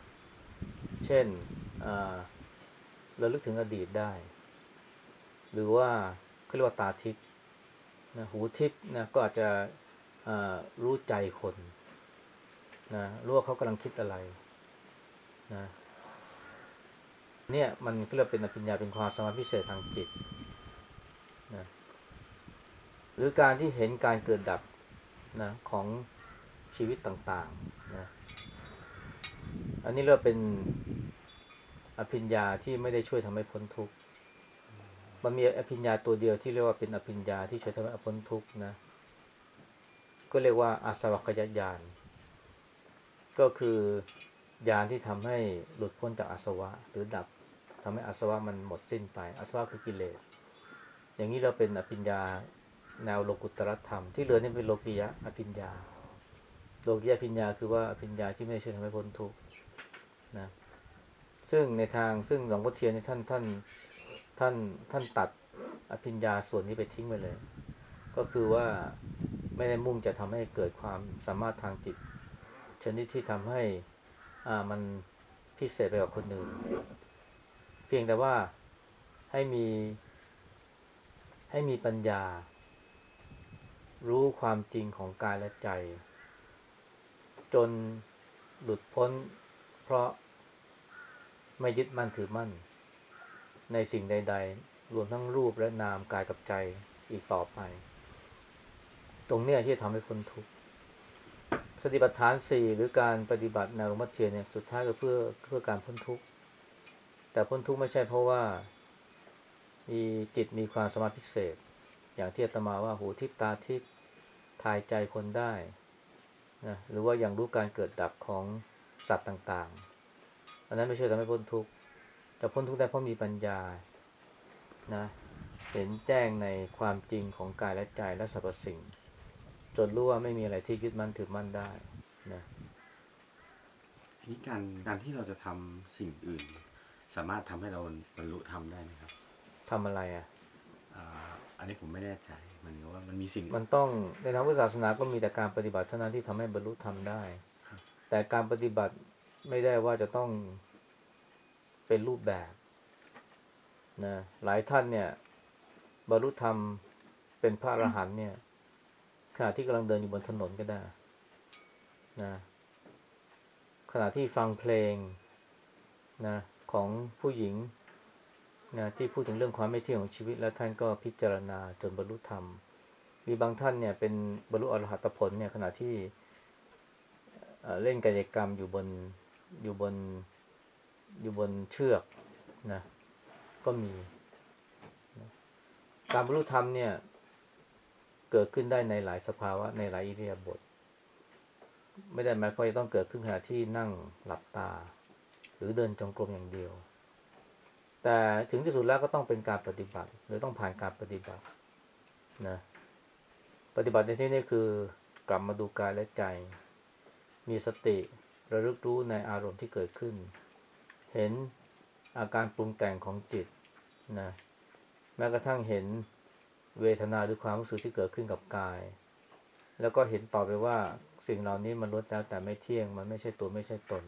เช่นอ่า เราลึกถึงอดีตได้ หรือว่าเขาเรียกว่าตาทิพย์นะหูทิพย์นะก็อาจจะรู้ใจคนนะรู้ว่าเขากำลังคิดอะไรนะเนี่ยมันก็เรียกเป็นอภิญญาเป็นความสามารถพิเศษทางจิตนะหรือการที่เห็นการเกิดดับนะของชีวิตต่างๆนะอันนี้เรียกว่าเป็น อภิญญาที่ไม่ได้ช่วยทำให้พ้นทุกข์มันมีอภิญญาตัวเดียวที่เรียกว่าเป็นอภิญญาที่ช่วยทำให้พ้นทุกข์นะ ก็เรียกว่าอาสวัคยญาณก็คือญาณที่ทำให้หลุดพ้นจากอาสวะ หรือดับทำให้อาสวะมันหมดสิ้นไป อาสวะคือกิเลส อย่างนี้เราเป็นอภิญญาแนวโลกุตตรธรรม ที่เหลือนี่เป็นโลกิยะอภิญญา โลกิยะอภิญญาคือว่าอภิญญาที่ไม่ช่วยทำให้พ้นทุกข์นะ ซึ่งในทางซึ่งหลวงพ่อเทียนนี่ท่านท่านท่านท่านตัดอภิญญาส่วนนี้ไปทิ้งไปเลย ก็คือว่าไม่ได้มุ่งจะทำให้เกิดความสามารถทางจิต ชนิดที่ทำให้อ่ามันพิเศษไปกว่าคนอื่น เพียงแต่ว่าให้มี ให้มีปัญญา รู้ความจริงของกายและใจ จนหลุดพ้นเพราะ ไม่ยึดมั่นถือมั่น ในสิ่งใด ๆ รวมทั้งรูปและนามกายกับใจอีกต่อไป ตรงเนี้ยที่ทำให้คนทุกข์สติปัฏฐานสี่หรือการปฏิบัติแนวมัธเทียนเนี่ยสุดท้ายก็เพื่อเพื่อการพ้นทุกข์แต่พ้นทุกข์ไม่ใช่เพราะว่า มีจิตมีความสมาพิเศษ อย่างที่อาตมาว่าหูทิพตาทิพทายใจคนได้นะหรือว่าอย่างรู้การเกิดดับของสัตว์ต่างๆ อันนั้นไม่ใช่ทำให้พ้นทุกข์แต่พ้นทุกข์ได้เพราะมีปัญญานะเห็นแจ้งในความจริงของกายและใจและสรรพสิ่ง จนรู้ว่าไม่มีอะไรที่ยึดมั่นถือมั่นได้นะทีนี้การการที่เราจะทำสิ่งอื่น สามารถทำให้เราบรรลุธรรมได้ไหมครับทำอะไรอะอ่าอันนี้ผมไม่แน่ใจเหมันกับว่ามันมีสิ่ง มันต้องในทางพุทธศาสนาก็มีแต่การปฏิบัติเท่านั้นที่ทำให้บรรลุธรรมได้ครับแต่การปฏิบัติ ไม่ได้ว่าจะต้องเป็นรูปแบบนะหลายท่านเนี่ยบรรลุธรรมเป็นพระอรหันต์เนี่ยขณะที่กำลังเดินอยู่บนถนนก็ได้นะขณะที่ฟังเพลงนะของผู้หญิงนะที่พูดถึงเรื่องความไม่เที่ยงของชีวิต แล้วท่านก็พิจารณาจนบรรลุธรรม มีบางท่านเนี่ย เป็นบรรลุอรหัตผลเนี่ยขณะที่เอ่อเล่นกายกรรมอยู่บน อยู่บนอยู่บนเชือกนะก็มี การบรรลุธรรมเนี่ย เกิดขึ้นได้ในหลายสภาวะ ในหลายอิริยาบถไม่ได้หมายความว่าจะต้องเกิดขึ้นขณะที่นั่งหลับตา หรือเดินจงกรมอย่างเดียว แต่ถึงที่สุดแล้วก็ต้องเป็นการปฏิบัติ หรือต้องผ่านการปฏิบัตินะปฏิบัติในที่นี้คือกลับมาดูกายและใจ มีสติ ระลึกรู้ในอารมณ์ที่เกิดขึ้น เห็นอาการปรุงแต่งของจิตนะแม้กระทั่งเห็นเวทนาหรือความรู้สึกที่เกิดขึ้นกับกาย แล้วก็เห็นต่อไปว่าสิ่งเหล่านี้มันลดแล้วแต่ไม่เที่ยง มันไม่ใช่ตัวไม่ใช่ตน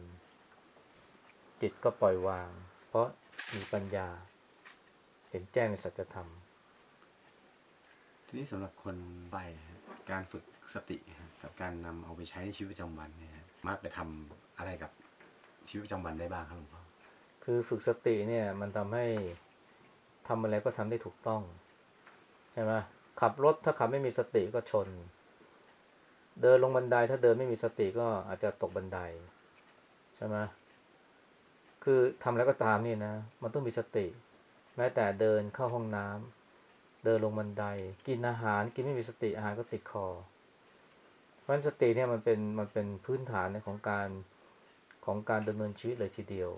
จิตก็ปล่อยวาง เพราะมีปัญญา เห็นแจ้งในสัจธรรม ทีนี้สำหรับคนใบฮะการฝึกสติกับการนำเอาไปใช้ในชีวิตประจำวันเนี่ย ฮะมักไปทำอะไรกับชีวิตประจำวันได้บ้างครับหลวงพ่อคือฝึกสติเนี่ยมันทำให้ทำอะไรก็ทำได้ถูกต้องใช่ไหมขับรถถ้าขับไม่มีสติก็ชน เดินลงบันไดถ้าเดินไม่มีสติก็อาจจะตกบันไดใช่ไหมคือทำอะไรก็ตามนี่นะ มันต้องมีสติ แม้แต่เดินเข้าห้องน้ำเดินลงบันได กินอาหารกินไม่มีสติอาหารก็ติดคอ ราะฉะนั้นสติเนี่ยมันเป็นมันเป็นพื้นฐานของการของการดำเนินชีวิตเลยทีเดียว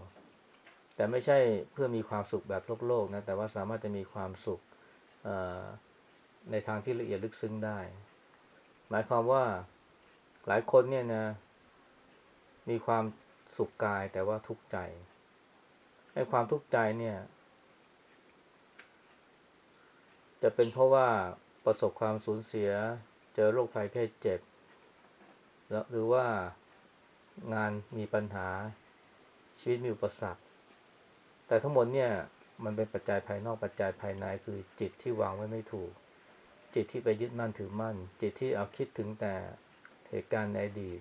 แต่ไม่ใช่เพื่อมีความสุขแบบโลกโลกนะแต่ว่าสามารถจะมีความสุขในทางที่ละเอียดลึกซึ้งได้ หมายความว่าหลายคนเนี่ยนะ มีความสุขกายแต่ว่าทุกข์ใจให้ความทุกข์ใจเนี่ย จะเป็นเพราะว่าประสบความสูญเสีย เจอโรคภัยแค่เจ็บ แล้วหรือว่างานมีปัญหาชีวิตมีอุปสรรค แต่ทั้งหมดเนี่ยมันเป็นปัจจัยภายนอกปัจจัยภายในคือจิตที่วางไว้ไม่ถูก จิตที่ไปยึดมั่นถือมั่น จิตที่เอาคิดถึงแต่เหตุการณ์ในอดีต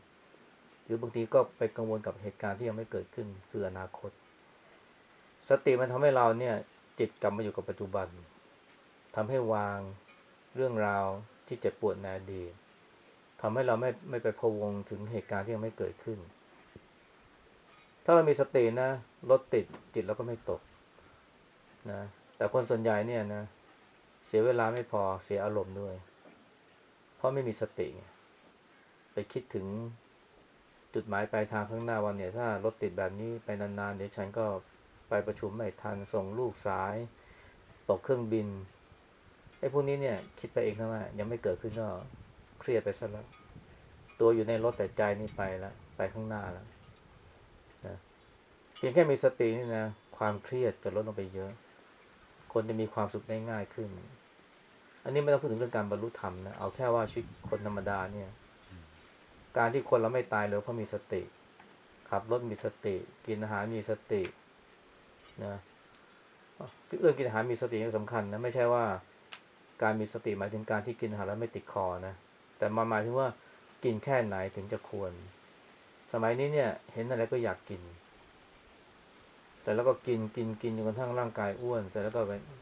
หรือบางทีก็ไปกังวลกับเหตุการณ์ที่ยังไม่เกิดขึ้น คืออนาคต สติมันทำให้เราเนี่ย จิตกลับมาอยู่กับปัจจุบันทำให้วางเรื่องราวที่เจ็บปวดในอดีต ทำให้เราไม่ไม่ไปพะวงถึงเหตุการณ์ที่ยังไม่เกิดขึ้น ถ้าเรามีสตินะรถติดจิตเราก็ไม่ตกนะแต่คนส่วนใหญ่เนี่ยนะ เสียเวลาไม่พอเสียอารมณ์ด้วย เพราะไม่มีสติ ไปคิดถึงจุดหมายปลายทางข้างหน้าวันเนี่ย ถ้ารถติดแบบนี้ไปนานๆเดี๋ยวฉันก็ไปประชุมไม่ทันส่งลูกสายตกเครื่องบินไอ้พวกนี้เนี่ย คิดไปเองทั้งนั้นยังไม่เกิดขึ้นก็ เครียดไปซะแล้ว ตัวอยู่ในรถแต่ใจนี่ไปแล้วไปข้างหน้าแล้วนะเพียงแค่มีสตินี่นะความเครียดจะลดลงไปเยอะ คนจะมีความสุขได้ง่ายขึ้น อันนี้ไม่ต้องพูดถึงเรื่องการบรรลุธรรมนะเอาแค่ว่าชีวิตคนธรรมดาเนี่ย การที่คนเราไม่ตายเลยเพราะมีสติ ขับรถมีสติ กินอาหารมีสตินะเรื่องกินอาหารมีสติสำคัญนะไม่ใช่ว่าการมีสติหมายถึงการที่กินอาหารแล้วไม่ติดคอนะ แต่มาหมายถึงว่ากินแค่ไหนถึงจะควร สมัยนี้เนี่ย เห็นอะไรก็อยากกิน แต่แล้วก็กินกินกินจนกระทั่งร่างกายอ้วนแต่แล้วก็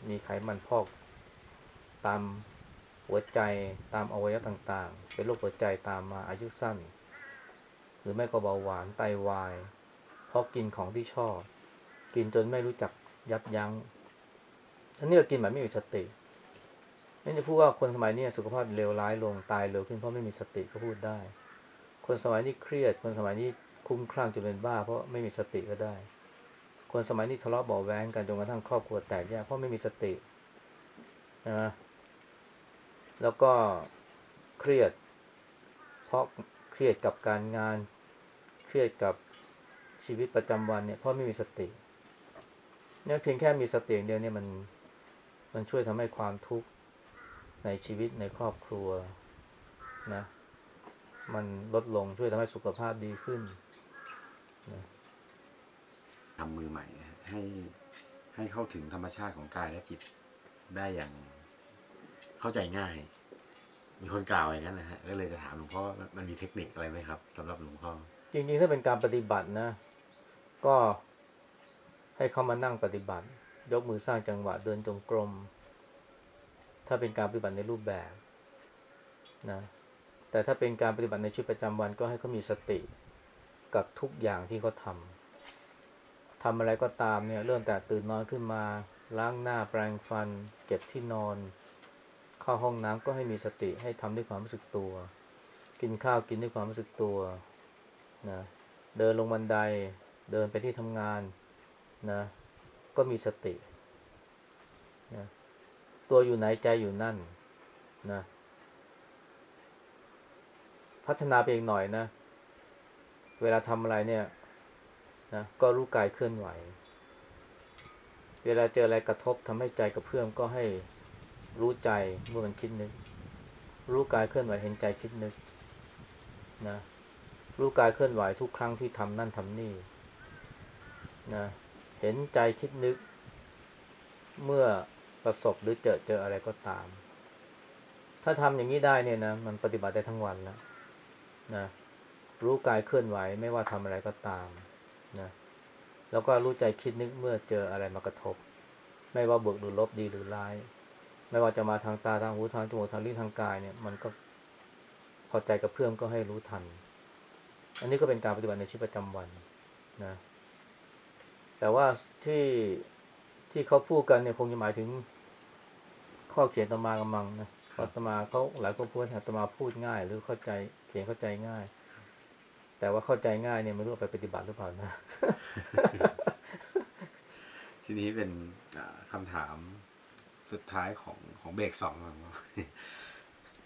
มีไขมันพอก ตามหัวใจตามอวัยวะต่าง ๆ เป็นโรคหัวใจตามมาอายุสั้น หรือไม่ก็เบาหวานไตาวายเพราะกินของที่ชอบ กินจนไม่รู้จักยับยัง้งอันนี้ก็กินแบบไม่มีสติ นี่จะพูดว่าคนสมัยนี้สุขภาพเลวร้ายลงตายเร็วขึ้นเพราะไม่มีสติก็พูดได้ คนสมัยนี้เครียด คนสมัยนี้คุ้มคลั่งจนเป็นบ้า เพราะไม่มีสติก็ได้ คนสมัยนี้ทะเลาะเบาแวงกันจนกระทั่งครอบครัวแตกแยกเพราะไม่มีสตินะแล้วก็เครียด เพราะเครียดกับการงาน เครียดกับชีวิตประจำวันเนี่ยเพราะไม่มีสติเนี่ยเพียงแค่มีสติอย่างเดียวเนี่ยมันมันช่วยทำให้ความทุกข์ ในชีวิตในครอบครัวนะ มันลดลงช่วยทำให้สุขภาพดีขึ้นนะทำมือใหม่ให้ให้เข้าถึงธรรมชาติของกายและจิตได้อย่างเข้าใจง่าย มีคนกล่าวอย่างนั้นนะฮะก็เลยจะถามหลวงพ่อมันมีเทคนิคอะไรไหมครับสำหรับหลวงพ่อจริงๆถ้าเป็นการปฏิบัตินะ ก็ให้เขามานั่งปฏิบัติ ยกมือสร้างจังหวะเดินจงกรม ถ้าเป็นการปฏิบัติในรูปแบบนะแต่ถ้าเป็นการปฏิบัติในชีวิตประจำวันก็ให้เขามีสติกับทุกอย่างที่เขาทำทำอะไรก็ตามเนี่ยเริ่มแต่ตื่นนอนขึ้นมา ล้างหน้าแปรงฟัน เก็บที่นอน เข้าห้องน้ำก็ให้มีสติให้ทำด้วยความรู้สึกตัว กินข้าวกินด้วยความรู้สึกตัวนะเดินลงบันไดเดินไปที่ทำงานนะก็มีสตินะ ตัวอยู่ไหนใจอยู่นั่นนะ พัฒนาไปอีกหน่อยนะ เวลาทำอะไรเนี่ยนะก็รู้กายเคลื่อนไหว เวลาเจออะไรกระทบทำให้ใจกระเพื่อมก็ให้รู้ใจเมื่อมันคิดนึก รู้กายเคลื่อนไหวเห็นใจคิดนึกนะรู้กายเคลื่อนไหวทุกครั้งที่ทำนั่นทำนี่นะเห็นใจคิดนึก เมื่อ ประสบหรือเจอเจออะไรก็ตาม ถ้าทำอย่างนี้ได้เนี่ยนะมันปฏิบัติได้ทั้งวันแล้วนะรู้กายเคลื่อนไหวไม่ว่าทำอะไรก็ตามนะแล้วก็รู้ใจคิดนึกเมื่อเจออะไรมากระทบ ไม่ว่าบวกหรือลบดีหรือร้าย ไม่ว่าจะมาทางตาทางหูทางจมูกทางลิ้นทางกายเนี่ย มันก็พอใจกับเพื่อนก็ให้รู้ทัน อันนี้ก็เป็นการปฏิบัติในชีวิตประจำวันนะแต่ว่าที่ ที่เขาพูดกันเนี่ยคงจะหมายถึง ข้อเขียนตมากำมังนะพราตมาเขาหลายคนพูดว่าตมาพูดง่าย หรือเข้าใจเขียนเข้าใจง่าย แต่ว่าเข้าใจง่ายเนี่ยไม่รู้เอาไปปฏิบัติหรือเปล่านะ ทีนี้เป็นอ่าคำถามสุดท้ายของของเบรกสองของเรา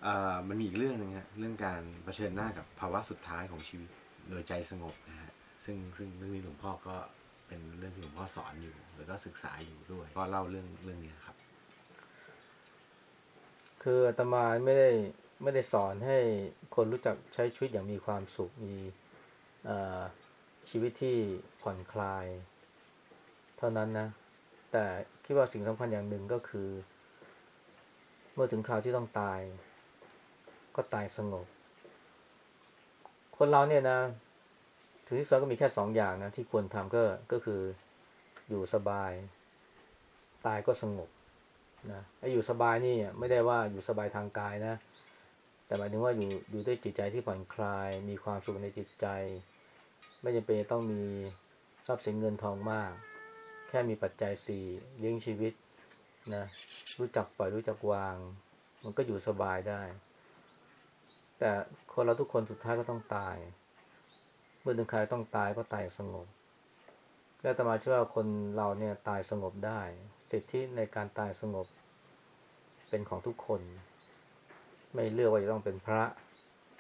อ่ามันมีอีกเรื่องหนึงฮะเรื่องการเผชิญหน้ากับภาวะสุดท้ายของชีวิต โดยใจสงบนะฮะซึ่งซึ่งเรื่องนี้หลวงพ่อก็ เป็นเรื่องที่หลวงพ่อสอนอยู่ แล้วก็ศึกษาอยู่ด้วย ก็เล่าเรื่องเรื่องนี้ครับ คืออาตมาไม่ได้ไม่ได้สอนให้คนรู้จักใช้ชีวิตอย่างมีความสุขมีชีวิตที่ผ่อนคลาย เท่านั้นนะ แต่คิดว่าสิ่งสำคัญอย่างหนึ่งก็คือ เมื่อถึงคราวที่ต้องตาย ก็ตายสงบ คนเราเนี่ยนะ ถึงที่สุดก็มีแค่สองอย่างนะที่ควรทำก็ก็คืออยู่สบาย ตายก็สงบนะไอ้อยู่สบายนี่ไม่ได้ว่าอยู่สบายทางกายนะ แต่หมายถึงว่าอยู่อยู่ด้วยจิตใจที่ผ่อนคลาย มีความสุขในจิตใจ ไม่จำเป็นต้องมีทรัพย์สินเงินทองมาก แค่มีปัจจัยสี่เลี้ยงชีวิตนะรู้จักปล่อยรู้จักวาง มันก็อยู่สบายได้ แต่คนเราทุกคนสุดท้ายก็ต้องตาย มื่อถึงใครต้องตายก็ตายสงบ และอาตมาเชื่อว่าคนเราเนี่ยตายสงบได้ สิทธิในการตายสงบ เป็นของทุกคน ไม่เลือกว่าจะต้องเป็นพระ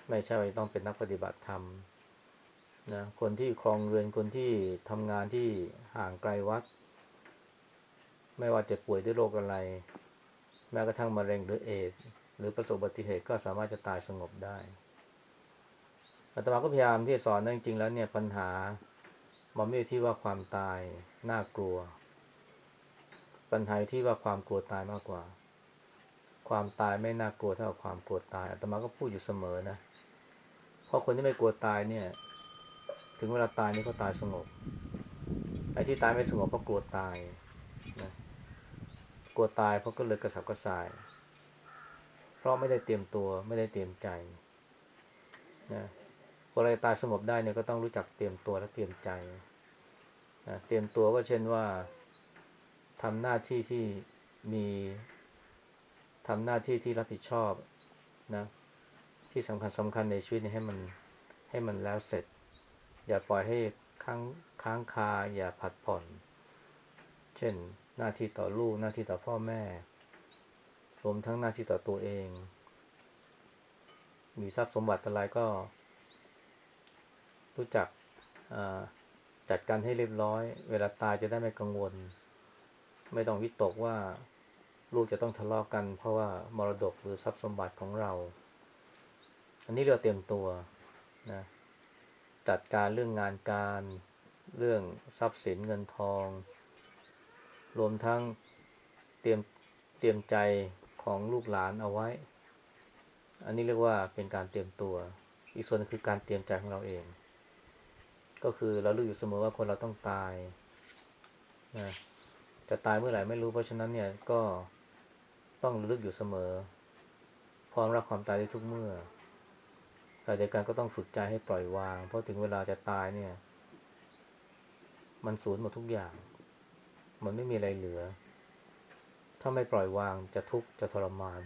ไม่ใช่ว่าจะต้องเป็นนักปฏิบัติธรรมนะคนที่ครองเรือนคนที่ทำงานที่ห่างไกลวัด ไม่ว่าจะป่วยด้วยโรคอะไร แม้กระทั่งมะเร็งหรือเอดหรือประสบอุบัติเหตุก็สามารถจะตายสงบได้ อาตมาก็พยายามที่จะสอนนะจริงๆแล้วเนี่ยปัญหา มันไม่ได้ที่ว่าความตายน่ากลัว ปัญหาที่ว่าความกลัวตายมากกว่า ความตายไม่น่ากลัวเท่ากับความกลัวตายอาตมาก็พูดอยู่เสมอนะเพราะคนที่ไม่กลัวตายเนี่ย ถึงเวลาตายนี่ก็ตายสงบไอ้ที่ตายไม่สงบเพราะกลัวตายนะกลัวตายเพราะก็เลยกระสับกระส่าย เพราะไม่ได้เตรียมตัวไม่ได้เตรียมใจนะ คนอะไรตายสงบได้เนี่ยก็ต้องรู้จักเตรียมตัวและเตรียมใจนะเตรียมตัวก็เช่นว่าทำหน้าที่ที่มีทำหน้าที่ที่รับผิดชอบนะ ที่สำคัญสำคัญในชีวิตนี้ให้มันให้มันแล้วเสร็จ อย่าปล่อยให้ค้างค้างคาอย่าผัดผ่อน เช่น หน้าที่ต่อลูกหน้าที่ต่อพ่อแม่รวมทั้งหน้าที่ต่อตัวเอง มีทรัพย์สมบัติอะไรก็ รู้จักจัดการให้เรียบร้อย เวลาตายจะได้ไม่กังวล ไม่ต้องวิตกว่าลูกจะต้องทะเลาะกกัน เพราะว่ามรดกหรือทรัพย์สมบัติของเรา อันนี้เราเตรียมตัวนะจัดการเรื่องงานการเรื่องทรัพย์สินเงินทอง รวมทั้งเตรียมเตรียมใจของลูกหลานเอาไว้ อันนี้เรียกว่าเป็นการเตรียมตัว อีกส่วนคือการเตรียมใจของเราเอง ก็คือเรารู้อยู่เสมอว่าคนเราต้องตายนะจะตายเมื่อไหร่ไม่รู้เพราะฉะนั้นเนี่ยก็ต้องลึกอยู่เสมอ พร้อมรับความตายได้ทุกเมื่อแต่เดียวกันก็ต้องฝึกใจให้ปล่อยวาง เพราะถึงเวลาจะตายเนี่ย มันสูญหมดทุกอย่าง มันไม่มีอะไรเหลือ ถ้าไม่ปล่อยวางจะทุกข์จะทรมาน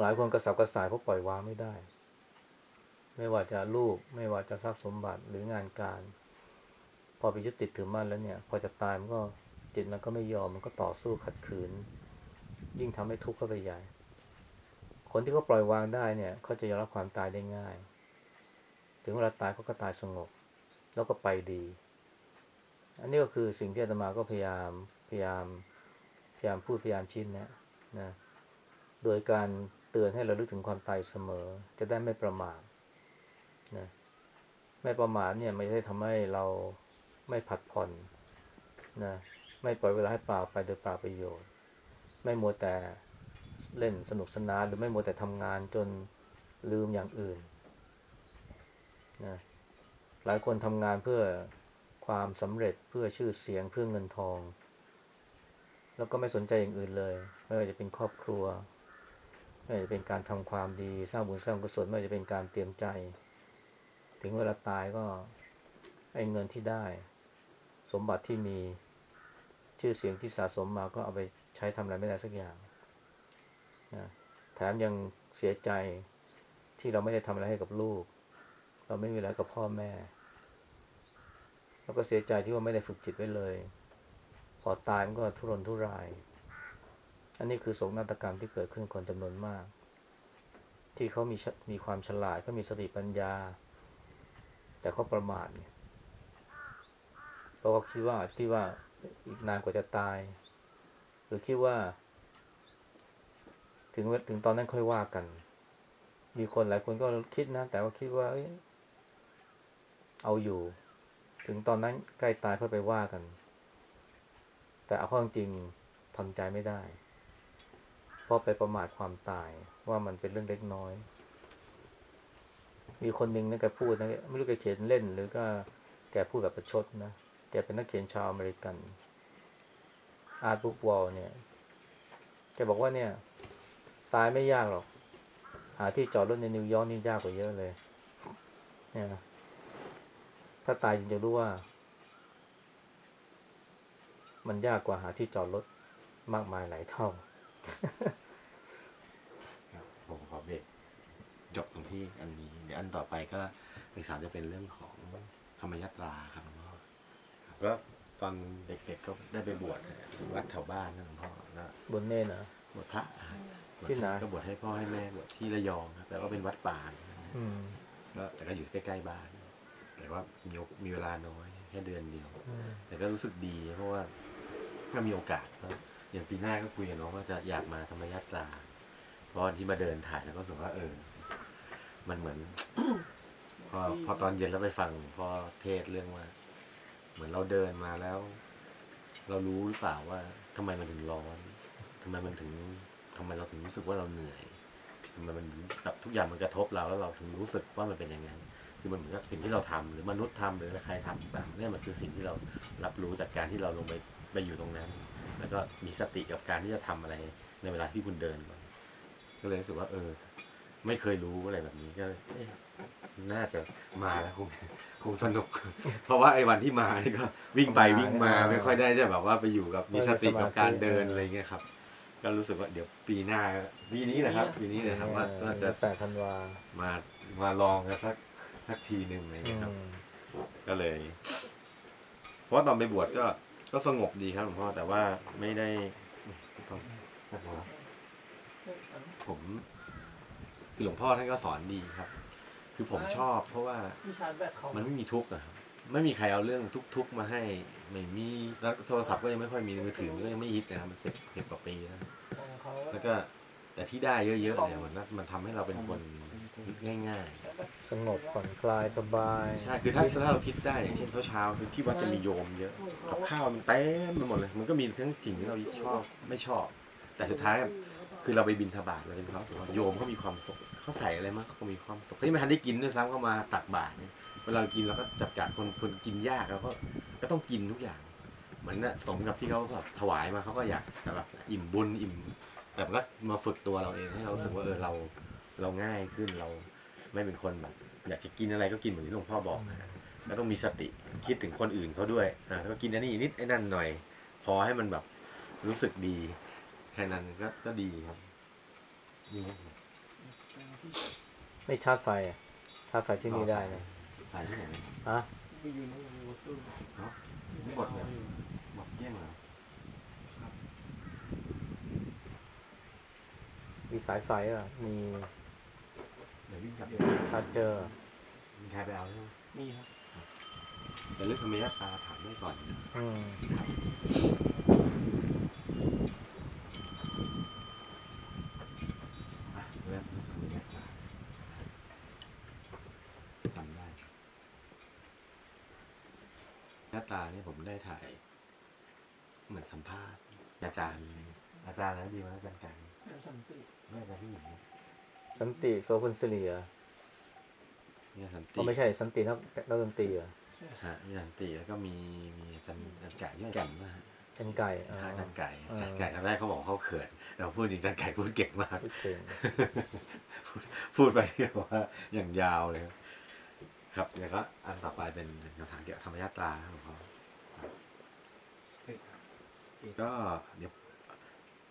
หลายคนกระสับกระส่ายเพราะปล่อยวางไม่ได้ ไม่ว่าจะลูก ไม่ว่าจะทรัพย์สมบัติหรืองานการ พอไปยึดติดถือมั่นแล้วเนี่ย พอจะตายมันก็จิตมันก็ไม่ยอมมันก็ต่อสู้ขัดขืน ยิ่งทำให้ทุกข์เข้าไปใหญ่คนที่เขาปล่อยวางได้เนี่ยเขาจะยอมรับความตายได้ง่าย ถึงเวลาตายเขาก็ตายสงบ แล้วก็ไปดี อันนี้ก็คือสิ่งที่อาตมาก็พยายามพยายามพยายามพูดพยายามชี้แนะนะ โดยการเตือนให้เราลึกถึงความตายเสมอ จะได้ไม่ประมาท ไม่ประมาทเนี่ยไม่ได้ทำให้เราไม่ผัดผ่อนนะไม่ปล่อยเวลาให้เปล่าไปโดยเปล่าประโยชน์ ไม่มัวแต่เล่นสนุกสนานหรือไม่มัวแต่ทำงานจนลืมอย่างอื่นนะหลายคนทำงานเพื่อความสำเร็จเพื่อชื่อเสียงเพื่อเงินทอง แล้วก็ไม่สนใจอย่างอื่นเลย ไม่ว่าจะเป็นครอบครัว ไม่ว่าจะเป็นการทำความดีสร้างบุญสร้างกุศลไม่ว่าจะเป็นการเตรียมใจ ถึงเวลาตายก็ไอ้เงินที่ได้ สมบัติที่มีชื่อเสียงที่สะสมมาก็เอาไปใช้ทำอะไรไม่ได้สักอย่างนะแถมยังเสียใจที่เราไม่ได้ทำอะไรให้กับลูก เราไม่มีอะไรกับพ่อแม่ แล้วก็เสียใจที่ว่าไม่ได้ฝึกจิตไว้เลย พอตายมันก็ทุรนทุราย อันนี้คือโศกนาฏกรรมที่เกิดขึ้นคนจำนวนมาก ที่เขามีมีความฉลาดเขามีสติปัญญา แต่เขาประมาทเนี่ยเพราะเขาคิดว่าที่ว่าอีกนานกว่าจะตาย หรือคิดว่า ถึงถึงตอนนั้นค่อยว่ากัน มีคนหลายคนก็คิดนะ แต่ว่าคิดว่าเอ้ยเอาอยู่ ถึงตอนนั้นใกล้ตายค่อยไปว่ากัน แต่เอาข้อจริงทำใจไม่ได้ เพราะไปประมาทความตายว่ามันเป็นเรื่องเล็กน้อย มีคนหนึ่งนะแกพูดนะไม่รู้แกเขียนเล่น หรือก็แกพูดแบบประชดนะแกเป็นนักเขียนชาวอเมริกัน Art Buchwald เนี่ยแกบอกว่าเนี่ย ตายไม่ยากหรอก หาที่จอดรถในนิวยอร์กนี่ยากกว่าเยอะเลย เนี่ยนะถ้าตายจริงจะรู้ว่า มันยากกว่าหาที่จอดรถมากมายหลายเท่าผมขอเบรกจบตรงที่อันนี้ เดี๋ยวอันต่อไปก็ในสามจะเป็นเรื่องของธรรมยตราครับหลวงพ่อครับก็ตอนเด็กๆก็ได้ไปบวชวัดแถวบ้านนะหลวงพ่อแล้วบนเน่นนะบวชพระอะบวชที่ไหน ก็บวชให้พ่อให้แม่บวชที่ระยองครับแต่ว่าเป็นวัดป่านะอืมก็แต่ก็อยู่ใกล้ๆบ้าน แต่ว่ามีโอมีเวลาน้อยแค่เดือนเดียว อืมแต่ก็รู้สึกดีเพราะว่าถ้ามีโอกาสก็อย่างปีหน้าก็คุยกับน้องว่าจะอยากมาธรรมยาตราเพราะวันที่มาเดินถ่ายแล้วก็รู้สึกว่าเออ มันเหมือน พอพอตอนเย็นแล้วไปฟังหลวงพ่อเทศน์เรื่องว่า เหมือนเราเดินมาแล้ว เรารู้หรือเปล่าว่าทำไมมันถึงร้อนทำไมมันถึงทำไมเราถึงรู้สึกว่าเราเหนื่อยทำไมมันถึงแบบทุกอย่างมันกระทบเราแล้วเราถึงรู้สึกว่ามันเป็นอย่างนั้นคือมันเหมือนกับสิ่งที่เราทำหรือมนุษย์ทำหรือใครทำแบบเนี่ยมันคือสิ่งที่เรารับรู้จากการที่เราลงไปไปอยู่ตรงนั้น แล้วก็มีสติกับการที่จะทำอะไรในเวลาที่คุณเดินไปก็เลยรู้สึกว่าเออ ไม่เคยรู้อะไรแบบนี้ก็เอ๊ะน่าจะมาแล้วคงคงสนุก เพราะว่าไอ้วันที่มานี่ก็วิ่งไปวิ่งมาไม่ค่อยได้จะแบบว่าไปอยู่กับมีสติกับการเดินอะไรเงี้ยครับ ก็รู้สึกว่าเดี๋ยวปีหน้าปีนี้แหละครับปีนี้แหละครับว่าน่าจะแปดธันวามามาลองกันสักสักทีหนึ่งอะไรอืเงี้ยครับมก็เลย เพราะว่าตอนไปบวชก็ก็สงบดีครับหลวงพ่อแต่ว่าไม่ได้ผม คือหลวงพ่อท่านก็สอนดีครับ คือผมชอบเพราะว่ามีชาร์จแบตเขามันไม่มีทุกข์อะครับไม่มีใครเอาเรื่องทุกข์ๆมาให้ไม่มีแล้วโทรศัพท์ก็ยังไม่ค่อยมีมือถือก็ยังไม่ฮิตนะครับมันสิบสิบกว่าปีแล้วของเขาแล้วก็แต่ที่ได้เยอะๆเนี่ยมันมันทำให้เราเป็นคนง่ายสงบผ่อนคลายสบายๆใช่คือถ้าถ้าเราคิดได้อย่างเช่นเช้าๆคือที่วัดจะมีโยมเยอะกับข้าวมันเต็มไปหมดเลย มันก็มีทั้งสิ่งที่เราชอบไม่ชอบ แต่สุดท้าย คือเราไปบินทบาทเราเป็นเขาโยมเขามีความสุขเขาใส่อะไรมาเขาก็มีความสุขเขาไม่ทันได้กินด้วยซ้ำเขามาตักบาตรเนี่ยเวลากินเราก็จับจัดคนคนกินยากเราก็ก็ต้องกินทุกอย่าง เหมือนน่ะสมกับที่เขาแบบถวายมาเขาก็อยากแบบอิ่มบุญอิ่มแต่ก็มาฝึกตัวเราเองให้เราสึกว่าเออเราเราง่ายขึ้นเราไม่เป็นคนแบบ อยากจะกินอะไรก็กินเหมือนที่หลวงพ่อบอกนะแล้วต้องมีสติคิดถึงคนอื่นเขาด้วยอ่าแล้วก็กินอันนี้นิดไอ้นั่นหน่อย พอให้มันแบบรู้สึกดี แค่นั้นก็ก็ดีครับนี่ไม่ชาร์จไฟอะชาร์จไฟที่นี่ได้นะถ่ายที่ไหนฮะไปอยู่ในรถตู้เนาะไม่หมดเลยหมดเกลี้ยงเลยมีสายไฟอะ มีเดี๋ยววิ่งกลับชาร์จเจอร์มีใครไปเอาใช่ไหมมีครับแต่เรื่องธรรมยาตราถามได้ก่อนนะอืม อะเรื่องธรรมยาตราทำได้ ยาตาเนี่ยผมได้ถ่าย เหมือนสัมภาษณ์ อาจารย์ อาจารย์นั้นดีไหมอาจารย์กันสันติไม่อาจารย์ที่ไหนสันติโซคุนสิริเหรอเนี่ยสันติก็ไม่ใช่สันตินักนักดนตรีเหรอใช่ฮะยันติแล้วก็มีมีอาจันจันไก่ชื่ออาจันนะฮะเป็นไก่อาอาจันไก่อาอาจันไก่ตอนแรกเขาบอกเขาเขินแต่พูดจริงอาจันไก่พูดเก่งมาก พูดเก่งพูดไปที่อกว่าอย่างยาวเลย ครับแล้วก็อันต่อไปเป็นคำถามเกี่ยวกับธรรมยาตราครับผมก็เดี๋ยว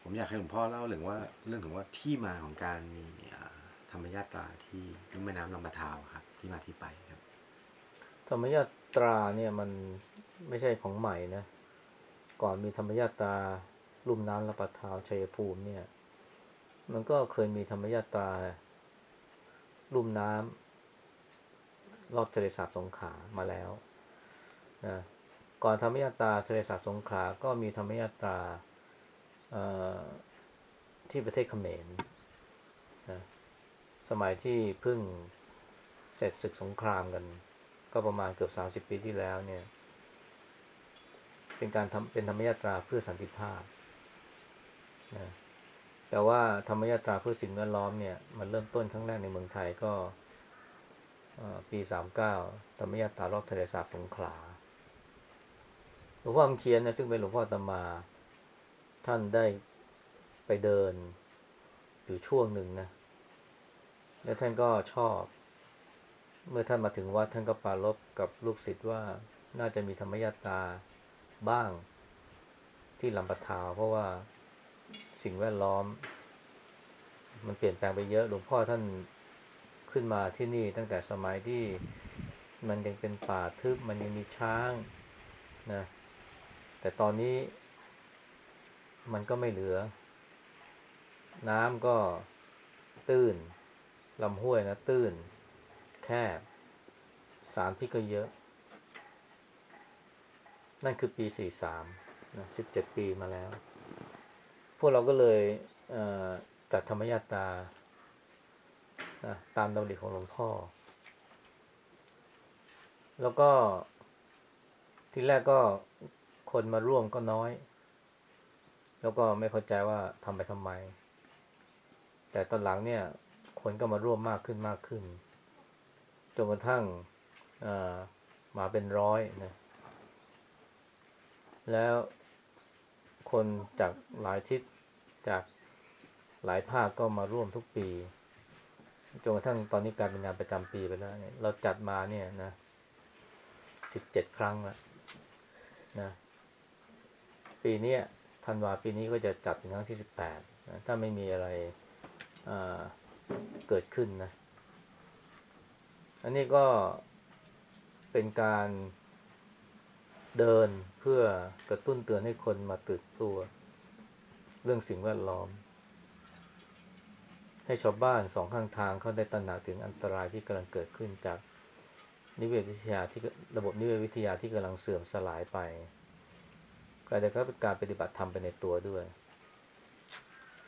ผมอยากให้หลวงพ่อเล่าเรื่องว่าเรื่องถึงว่าที่มาของการมีอ่าธรรมยาตราที่รุ่มแม่น้ำลำบะทาวครับ ที่มาที่ไปครับ ธรรมยาตราเนี่ยมันไม่ใช่ของใหม่นะก่อนมีธรรมยาตราลุ่มน้ำลำปะทาวชัยภูมิเนี่ย มันก็เคยมีธรรมยาตราลุ่มน้ำ รอบทะเลสาบสงขามาแล้วนะก่อนธรรมยาตราทะเลสาบสงขาก็มีธรรมยาตราที่ประเทศเขมรนะสมัยที่เพิ่งเสร็จศึกสงครามกัน ก็ประมาณเกือบสามสิบปีที่แล้วเนี่ย เป็นการทำเป็นธรรมยาตราเพื่อสันติภาพนะแต่ว่าธรรมยาตราเพื่อสิ่งแวดล้อมเนี่ย มันเริ่มต้นครั้งแรกในเมืองไทยก็ ปีสามเก้าธรรมยาตารอบทะเลสาบสงขลาหลวงพ่อคำเขียนนะซึ่งเป็นหลวงพ่อตมา ท่านได้ไปเดิน อยู่ช่วงหนึ่งนะ แล้วท่านก็ชอบ เมื่อท่านมาถึงวัดท่านก็ปรารบกับลูกศิษย์ว่าน่าจะมีธรรมยาตาบ้างที่ลำปะทาว เพราะว่าสิ่งแวดล้อม มันเปลี่ยนแปลงไปเยอะหลวงพ่อท่าน ขึ้นมาที่นี่ตั้งแต่สมัยที่มันยังเป็นป่าทึบมันยังมีช้างนะแต่ตอนนี้มันก็ไม่เหลือ น้ำก็ตื้นลำห้วยนะตื้น แคบ สารพิษก็เยอะ นั่นคือปี43นะ17ปีมาแล้ว พวกเราก็เลยเจัดธรรมยาตา นะตามดำริของหลวงพ่อ แล้วก็ทีแรกก็คนมาร่วมก็น้อย แล้วก็ไม่เข้าใจว่าทำไปทำไม แต่ตอนหลังเนี่ย คนก็มาร่วมมากขึ้นมากขึ้นจนกระทั่งมาเป็นร้อยนะแล้วคนจากหลายทิศจากหลายภาคก็มาร่วมทุกปี จนกระทั่งตอนนี้กลายเป็นงานประจำปีไปแล้วเนี่ยเราจัดมาเนี่ยนะสิบเจ็ดครั้งแล้วนะ ปีนี้ธันวาปีนี้ก็จะจัดเป็นครั้งที่สิบแปดนะถ้าไม่มีอะไรเกิดขึ้นนะ อันนี้ก็เป็นการเดินเพื่อกระตุ้นเตือนให้คนมาตื่นตัว เรื่องสิ่งแวดล้อม ให้ชาวบ้านสองข้างทางเขาได้ตระหนักถึงอันตรายที่กำลังเกิดขึ้นจากนิเวศวิทยาที่ระบบนิเวศวิทยาที่กำลังเสื่อมสลายไปก็แต่ก็เป็นการปฏิบัติธรรมไปในตัวด้วย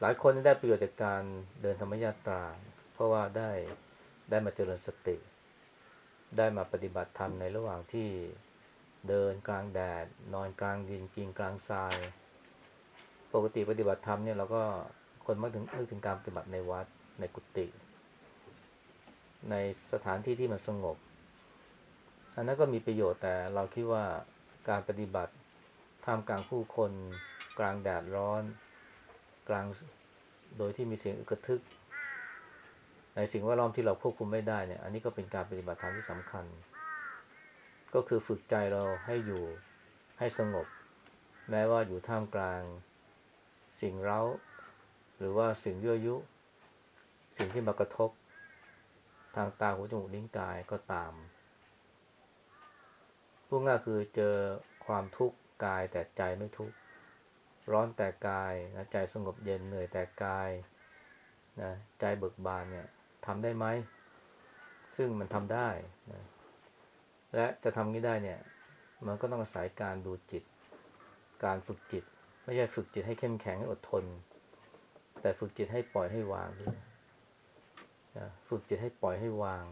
หลายคนได้ประโยชน์จากการเดินธรรมยาตรา เพราะว่าได้ได้มาเจริญสติ ได้มาปฏิบัติธรรมในระหว่างที่เดินกลางแดด นอนกลางดินกินกลางทราย ปกติปฏิบัติธรรมเนี่ยเราก็ คนมักถึงนึกถึงการปฏิบัติในวัดในกุฏิในสถานที่ที่มันสงบ อันนั้นก็มีประโยชน์แต่เราคิดว่าการปฏิบัติท่ามกลางผู้คน กลางแดดร้อน กลางโดยที่มีเสียงอึกระทึก ในสิ่งแวดล้อมที่เราควบคุมไม่ได้เนี่ย อันนี้ก็เป็นการปฏิบัติธรรมที่สำคัญ ก็คือฝึกใจเราให้อยู่ให้สงบ แม้ว่าอยู่ท่ามกลาง สิ่งเร้า หรือว่าสิ่งยั่วยุ สิ่งที่มากระทบ ทางตาหูจมูกลิ้นกายก็ตามพูดง่ายคือเจอความทุกข์กายแต่ใจไม่ทุกข์ร้อนแต่กายนะใจสงบเย็นเหนื่อยแต่กายนะใจเบิกบานเนี่ยทำได้ไหม ซึ่งมันทำได้นะและจะทำนี้ได้เนี่ย มันก็ต้องอาศัยการดูจิต การฝึกจิต ไม่ใช่ฝึกจิตให้เข้มแข็งให้อดทน แต่ฝึกจิตให้ปล่อยให้วางนะฝึกจิตให้ปล่อยให้วาง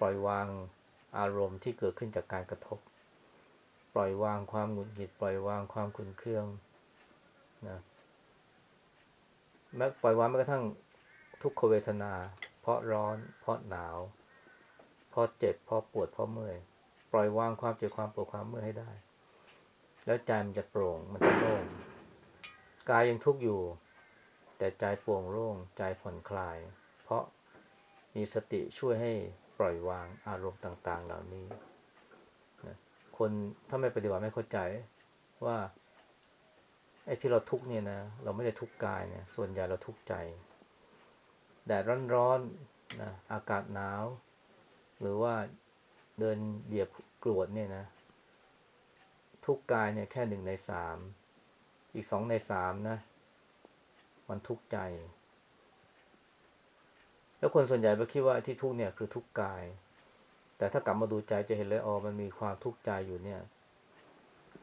ปล่อยวางอารมณ์ที่เกิดขึ้นจากการกระทบ ปล่อยวางความหงุดหงิด ปล่อยวางความขุ่นเคืองนะแม้ปล่อยวางแม้กระทั่งทุกขเวทนา เพราะร้อน เพราะหนาว เพราะเจ็บ เพราะปวด เพราะเมื่อย ปล่อยวางความเจ็บความปวดความเมื่อยให้ได้ แล้วใจมันจะโปร่ง มันจะโล่ง กายยังทุกข์อยู่ แต่ใจโปร่งโล่งใจผ่อนคลาย เพราะมีสติช่วยให้ปล่อยวางอารมณ์ต่าง ๆ เหล่านี้นะคนถ้าไม่ปฏิบัติไม่เข้าใจว่าไอ้ที่เราทุกข์เนี่ยนะเราไม่ได้ทุกข์กายเนี่ยส่วนใหญ่เราทุกข์ใจแดดร้อนๆนะอากาศหนาว หรือว่าเดินเหยียบกรวดเนี่ยนะ ทุกข์กายเนี่ยแค่หนึ่งในสามอีกสองในสามนะ มันทุกข์ใจ แล้วคนส่วนใหญ่ไปคิดว่าที่ทุกข์เนี่ยคือทุกข์กาย แต่ถ้ากลับมาดูใจจะเห็นเลยอ๋อมันมีความทุกข์ใจอยู่เนี่ย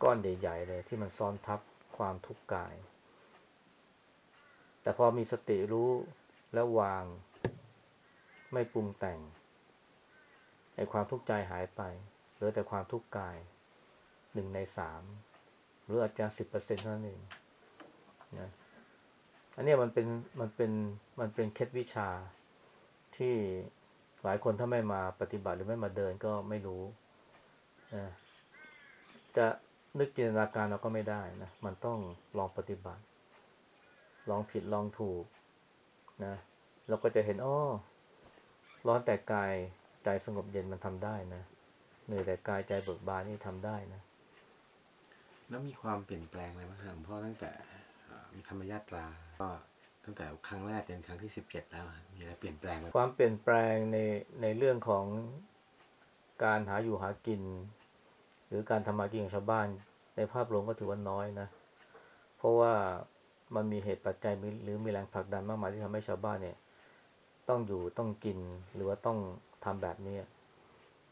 ก้อนใหญ่ ๆ เลยที่มันซ้อนทับความทุกข์กาย แต่พอมีสติรู้แล้ววาง ไม่ปรุงแต่งไอ้ความทุกข์ใจหายไปเหลือแต่ความทุกข์กายหนึ่งในสามหรืออาจจะสิบเปอร์เซ็นต์เท่านั้นเองนะ อันนี้มันเป็นมันเป็นมันเป็นเคล็ดวิชาที่หลายคนถ้าไม่มาปฏิบัติหรือไม่มาเดินก็ไม่รู้นะจะนึกจินตนาการเราก็ไม่ได้นะ มันต้องลองปฏิบัติ ลองผิดลองถูกนะ เราก็จะเห็นอ้อร้อนแต่กายใจสงบเย็นมันทำได้นะเหนื่อยแต่กายใจเบิกบานนี่ทำได้นะแล้วมีความเปลี่ยนแปลงอะไรบ้างหลวงพ่อตั้งแต่มีธรรมยาตรา ก็ตั้งแต่ครั้งแรกจนครั้งที่สิบเจ็ดแล้วมีอะไรเปลี่ยนแปลงไหมความเปลี่ยนแปลงในในเรื่องของการหาอยู่หากิน หรือการทำมากินของชาวบ้าน ในภาพรวมก็ถือว่าน้อยนะ เพราะว่ามันมีเหตุปัจจัยหรือมีแรงผลักดันมากมายที่ทำให้ชาวบ้านเนี่ย ต้องอยู่ต้องกินหรือว่าต้องทำแบบนี้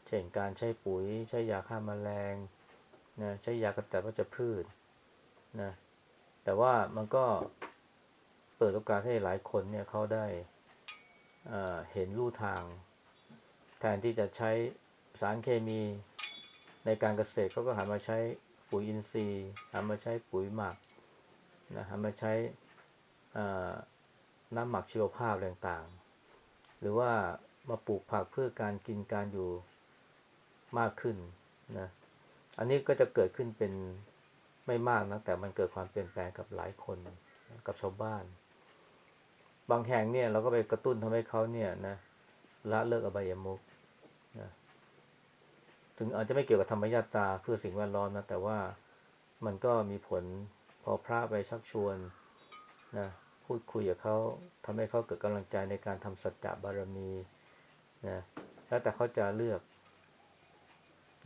เช่นการใช้ปุ๋ย ใช้ยาฆ่าแมลงนะใช้ยากำจัดวัชพืชนะแต่ว่ามันก็ เปิดโอกาสให้หลายคนเนี่ยเขาได้เห็นลู่ทาง แทนที่จะใช้สารเคมีในการเกษตรเขาก็หันมาใช้ปุ๋ยอินทรีย์หันมาใช้ปุ๋ยหมักนะหันมาใช้น้ำหมักชีวภาพต่างๆ หรือว่ามาปลูกผักเพื่อการกินการอยู่มากขึ้นนะอันนี้ก็จะเกิดขึ้นเป็นไม่มากนะแต่มันเกิดความเปลี่ยนแปลงกับหลายคนกับชาวบ้าน บางแห่งเนี่ยเราก็ไปกระตุ้นทำให้เขาเนี่ยนะละเลิกอบายมุกนะถึงอาจจะไม่เกี่ยวกับธรรมญาตาเพื่อสิ่งแวดล้อมนะแต่ว่ามันก็มีผลพอพระไปชักชวนนะพูดคุยกับเขาทำให้เขาเกิดกำลังใจในการทำสัจจะบารมีนะแล้วแต่เขาจะเลือก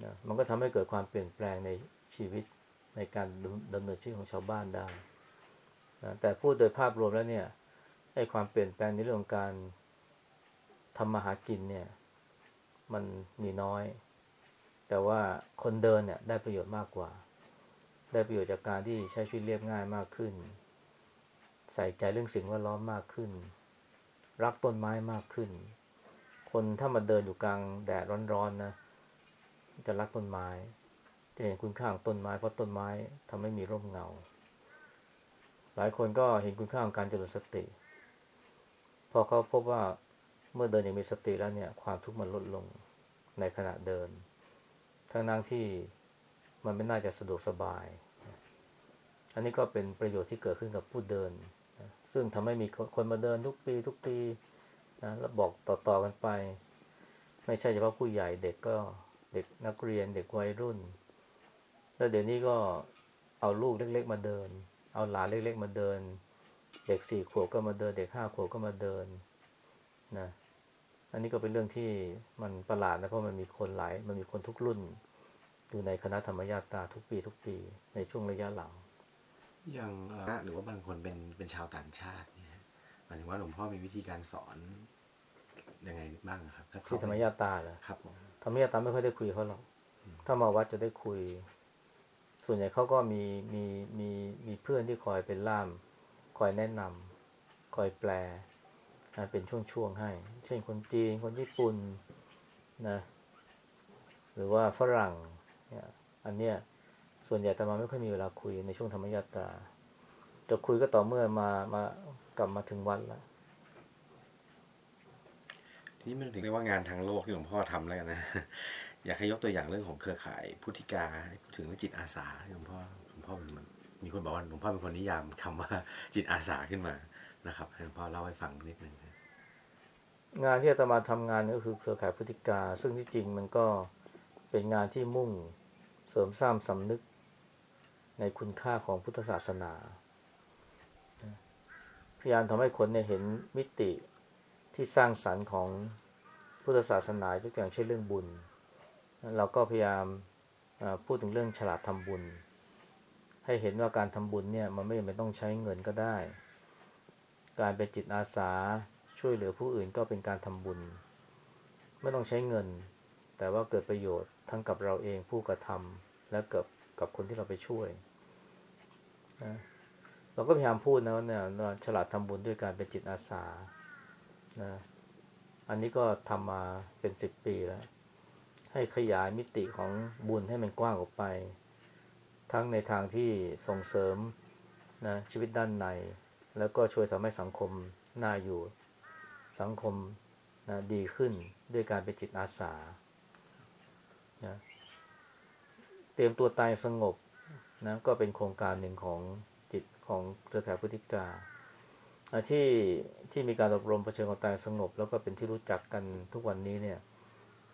นะมันก็ทำให้เกิดความเปลี่ยนแปลงในชีวิตในการดำเนินชีวิตของชาวบ้านได้นะแต่พูดโดยภาพรวมแล้วเนี่ย อ้ความเปลี่ยนแปลงในเรื่องการทำมาหากินเนี่ย มันมีน้อย แต่ว่าคนเดินเนี่ยได้ประโยชน์มากกว่า ได้ประโยชน์จากการที่ใช้ชีวิตเรียบง่ายมากขึ้น ใส่ใจเรื่องสิ่งแวดล้อมมากขึ้น รักต้นไม้มากขึ้น คนถ้ามาเดินอยู่กลางแดดร้อนๆนะจะรักต้นไม้ จะเห็นคุณค่าของต้นไม้เพราะต้นไม้ทำให้มีร่มเงา หลายคนก็เห็นคุณค่าของการเจริญสติ พอเขาพบว่าเมื่อเดินอย่างมีสติแล้วเนี่ย ความทุกข์มันลดลงในขณะเดิน ทั้งนั้นที่มันไม่น่าจะสะดวกสบาย อันนี้ก็เป็นประโยชน์ที่เกิดขึ้นกับผู้เดิน ซึ่งทำให้มีคนมาเดินทุกปีทุกปีนะแล้วบอกต่อๆกันไป ไม่ใช่เฉพาะผู้ใหญ่เด็กก็เด็กนักเรียนเด็กวัยรุ่น แล้วเดี๋ยวนี้ก็เอาลูกเล็ก ๆ มาเดิน เอาหลานเล็ก ๆ มาเดิน เด็กสี่ขวบก็มาเดิน เด็กห้าขวบก็มาเดินนะอันนี้ก็เป็นเรื่องที่มันประหลาดนะเพราะมันมีคนหลายมันมีคนทุกรุ่น อยู่ในคณะธรรมญาตราทุกปีทุกปี ในช่วงระยะหลัง อย่างเอ่อหรือว่าบางคนเป็นเป็นชาวต่างชาติเนี่ยหมายถึงว่าหลวงพ่อมีวิธีการสอนยังไงบ้างอะครับถ้าเขาที่ธรรมญาตราเหรอครับผมธรรมญาตราไม่ค่อยได้คุยกับเขาหรอกถ้ามาวัดจะได้คุย ส่วนใหญ่เขาก็มีมีมีมีเพื่อนที่คอยเป็นล่าม คอยแนะนำคอยแปลนะเป็นช่วงๆให้ เช่นคนจีน คนญี่ปุ่นนะหรือว่าฝรั่งเนี่ยอันเนี้ยส่วนใหญ่แต่มาไม่ค่อยมีเวลาคุยในช่วงธรรมยาตรา จะคุยก็ต่อเมื่อมามากลับมาถึงวัดแล้วทีนี้มันถึงเรียกว่างานทางโลกที่หลวงพ่อทำแล้วกันนะ อยากให้ยกตัวอย่างเรื่องของเครือข่ายพุทธิกาพูดถึงเรื่องจิตอาสาหลวงพ่อหลวงพ่อมัน มีคนบอกว่าหลวงพ่อเป็นคนนิยามคำว่าจิตอาสาขึ้นมานะครับให้หลวงพ่อเล่าให้ฟังนิดนึงงานที่อาตมาทำงานก็คือเครือข่ายพฤติกา ซึ่งที่จริงมันก็เป็นงานที่มุ่งเสริมสร้างสำนึกในคุณค่าของพุทธศาสนา พยายามทำให้คนเนี่ยเห็นมิติที่สร้างสรรค์ของพุทธศาสนาตัวอย่างเช่นเรื่องบุญ เราก็พยายามพูดถึงเรื่องฉลาดทำบุญ ให้เห็นว่าการทำบุญเนี่ยมันไม่จำเป็นต้องใช้เงินก็ได้ การเป็นจิตอาสาช่วยเหลือผู้อื่นก็เป็นการทำบุญ ไม่ต้องใช้เงิน แต่ว่าเกิดประโยชน์ทั้งกับเราเองผู้กระทำและกับกับคนที่เราไปช่วยนะเราก็พยายามพูดนะว่าเนี่ยว่าฉลาดทำบุญด้วยการเป็นจิตอาสานะอันนี้ก็ทำมาเป็นสิบปีแล้ว ให้ขยายมิติของบุญให้มันกว้างออกไป ทั้งในทางที่ส่งเสริมนะชีวิตด้านใน แล้วก็ช่วยทำให้สังคมน่าอยู่สังคมนะดีขึ้นด้วยการเป็นจิตอาสานะเตรียมตัวตายสงบนะก็เป็นโครงการหนึ่งของจิตของเครือข่ายพุทธิกาที่ที่มีการอบรมประชิญความตายสงบ แล้วก็เป็นที่รู้จักกันทุกวันนี้เนี่ย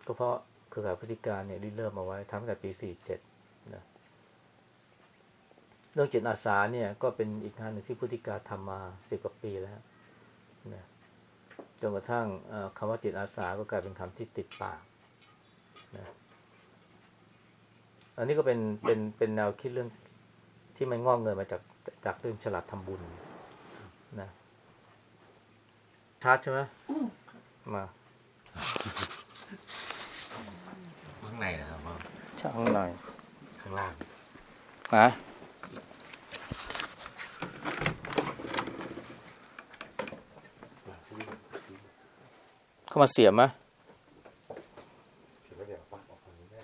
ก็เพราะเครือข่ายพุทธิกาเนี่ยริเริ่มมาไว้ทั้งแต่ปี 47นะ เรื่องจิตอาสาเนี่ยก็เป็นอีกงานหนึ่งที่พุทธิกาทำมาสิบกว่าปีแล้วนะจนกระทั่งเอ่อคำว่าจิตอาสาก็กลายเป็นคำที่ติดปากนะอันนี้ก็เป็นเป็นเป็นแนวคิดเรื่องที่มันงอกเงินมาจากจากเรื่องฉลาดทำบุญนะชัดใช่ไหมมาข้างในนะครับพ่อช่างหน่อยข้างล่างนะ เข้ามาเสียบไหมเดี๋ยวเดี๋ยวปักออกฝั่งนี้ได้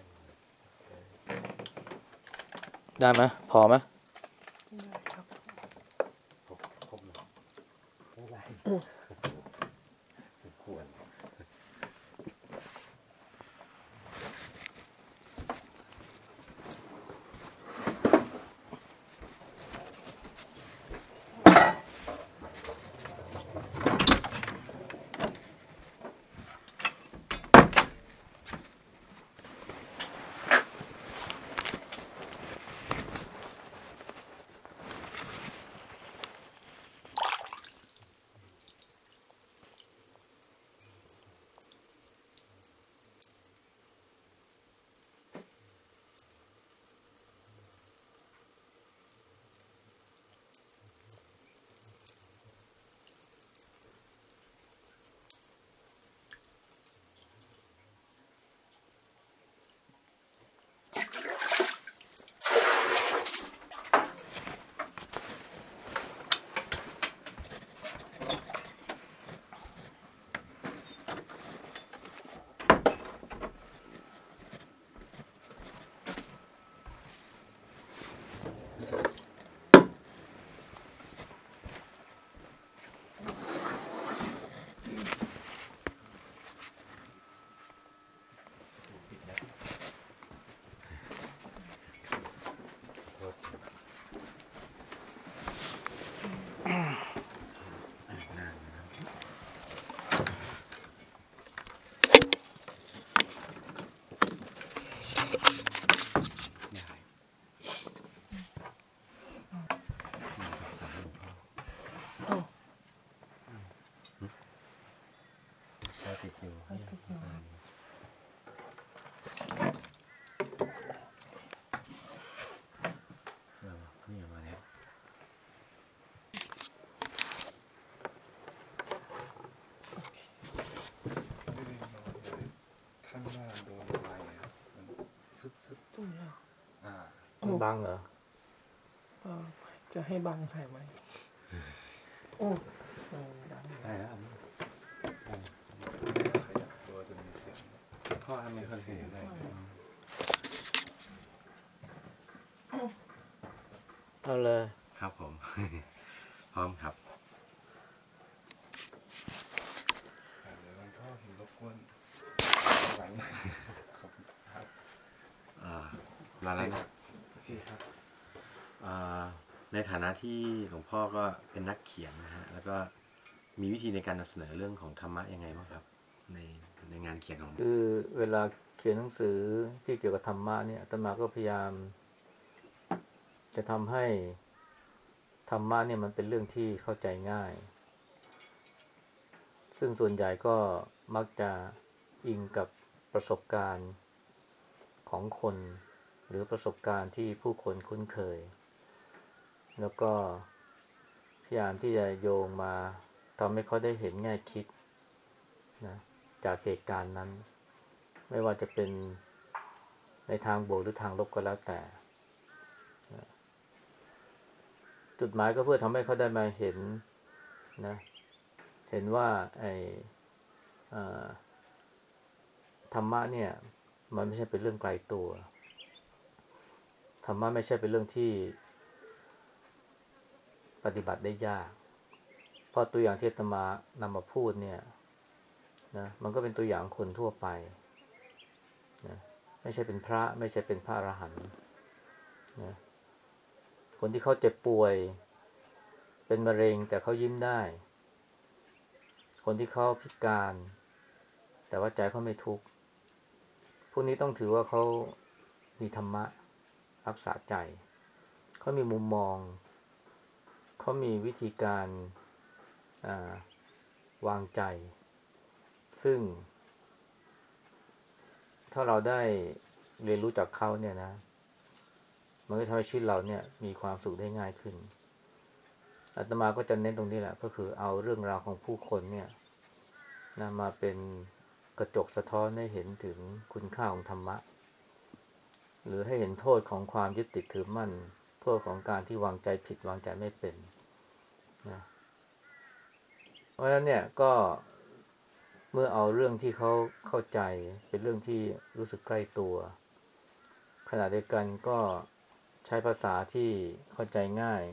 ได้ไหมพอไหม ข้างล่างโดนอะไรครับมันซึดซึดตรงเนี้ยอ่าบังเหรอเออจะให้บังใส่ไหมโอ้เออดังได้แล้วอันนี้ขยับตัวจนมีเสียงพ่อทำไม่ค่อยเสียได้เอาเลย ครับผม พร้อมครับ อ่าเดี๋ยวหลวงพ่อเห็นรบกวนหลังขอบคุณครับ มาแล้วนะ โอเคครับ เอ่อ ในฐานะที่หลวงพ่อก็เป็นนักเขียนนะฮะแล้วก็มีวิธีในการนำเสนอเรื่องของธรรมะยังไงบ้างครับ ในในงานเขียนของคือเวลาเขียนหนังสือที่เกี่ยวกับธรรมะเนี่ยอาตมาก็พยายาม จะทำให้ธรรมะเนี่ยมันเป็นเรื่องที่เข้าใจง่าย ซึ่งส่วนใหญ่ก็มักจะอิงกับประสบการณ์ของคน หรือประสบการณ์ที่ผู้คนคุ้นเคย แล้วก็พยายามที่จะโยงมาทำให้เขาได้เห็นแง่คิดนะจากเหตุการณ์นั้น ไม่ว่าจะเป็นในทางบวกหรือทางลบก็แล้วแต่นะจุดหมายก็เพื่อทำให้เขาได้มาเห็นนะ เห็นว่าไอเอ่อธรรมะเนี่ย มันไม่ใช่เป็นเรื่องไกลตัวธรรมะไม่ใช่เป็นเรื่องที่ ปฏิบัติได้ยาก เพราะตัวอย่างที่ตมานำมาพูดเนี่ยนะมันก็เป็นตัวอย่างคนทั่วไปนะไม่ใช่เป็นพระ ไม่ใช่เป็นพระอรหันต์นะคนที่เขาเจ็บป่วย เป็นมะเร็งแต่เขายิ้มได้ คนที่เขาพิการ แต่ว่าใจเขาไม่ทุกข์พวกนี้ต้องถือว่าเขามีธรรมะรักษาใจ เขามีมุมมอง เขามีวิธีการาวางใจ ซึ่ง ถ้าเราได้เรียนรู้จากเขาเนี่ยนะ มันก็ทำให้ชีวิตเราเนี่ย มีความสุขได้ง่ายขึ้นอาตมาก็จะเน้นตรงนี้แหละ ก็คือเอาเรื่องราวของผู้คนเนี่ยนะมาเป็นกระจกสะท้อนให้เห็นถึงคุณค่าของธรรมะ หรือให้เห็นโทษของความยึดติดถือมั่น โทษของการที่วางใจผิดวางใจไม่เป็น นะเพราะฉะนั้นเนี่ยก็เมื่อเอาเรื่องที่เขาเข้าใจ เป็นเรื่องที่รู้สึกใกล้ตัว ขณะเดียวกันก็ใช้ภาษาที่เข้าใจง่าย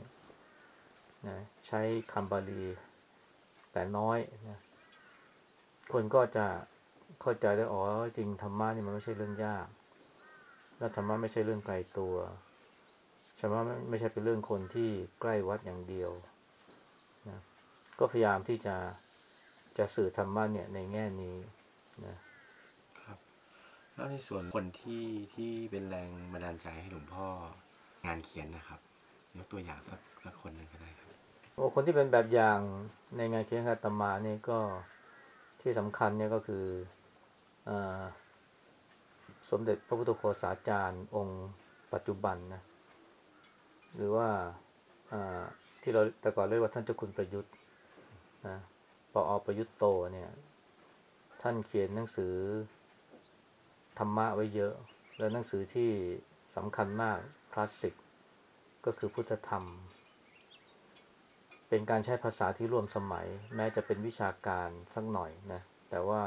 นะใช้คำบาลีแต่น้อยนะคนก็จะเข้าใจได้อ๋อจริงธรรมะนี่มันไม่ใช่เรื่องยากและธรรมะไม่ใช่เรื่องไกลตัวธรรมะไม่ใช่เป็นเรื่องคนที่ใกล้วัดอย่างเดียว ก็พยายามที่จะจะสื่อธรรมะเนี่ยในแง่นี้นะแล้วในส่วนคนที่ที่เป็นแรงบันดาลใจให้หลวงพ่องานเขียนนะครับยกตัวอย่างสักสักคนหนึ่งก็ได้ครับโอ้คนที่เป็นแบบอย่างในงานเขียนคาตมาเนี่ยก็ที่สำคัญเนี่ยก็คืออาสมเด็จพระพุทธโฆษาจารย์องค์ปัจจุบันนะหรือว่าอ่าที่เราแต่ก่อนเรียกว่าท่านเจ้าคุณประยุทธ์ นะปอประยุทธ์โตเนี่ย ท่านเขียนหนังสือธรรมะไว้เยอะ แล้วหนังสือที่สำคัญมากคลาสสิก ก็คือพุทธธรรม เป็นการใช้ภาษาที่ร่วมสมัย แม้จะเป็นวิชาการสักหน่อยนะ แต่ว่า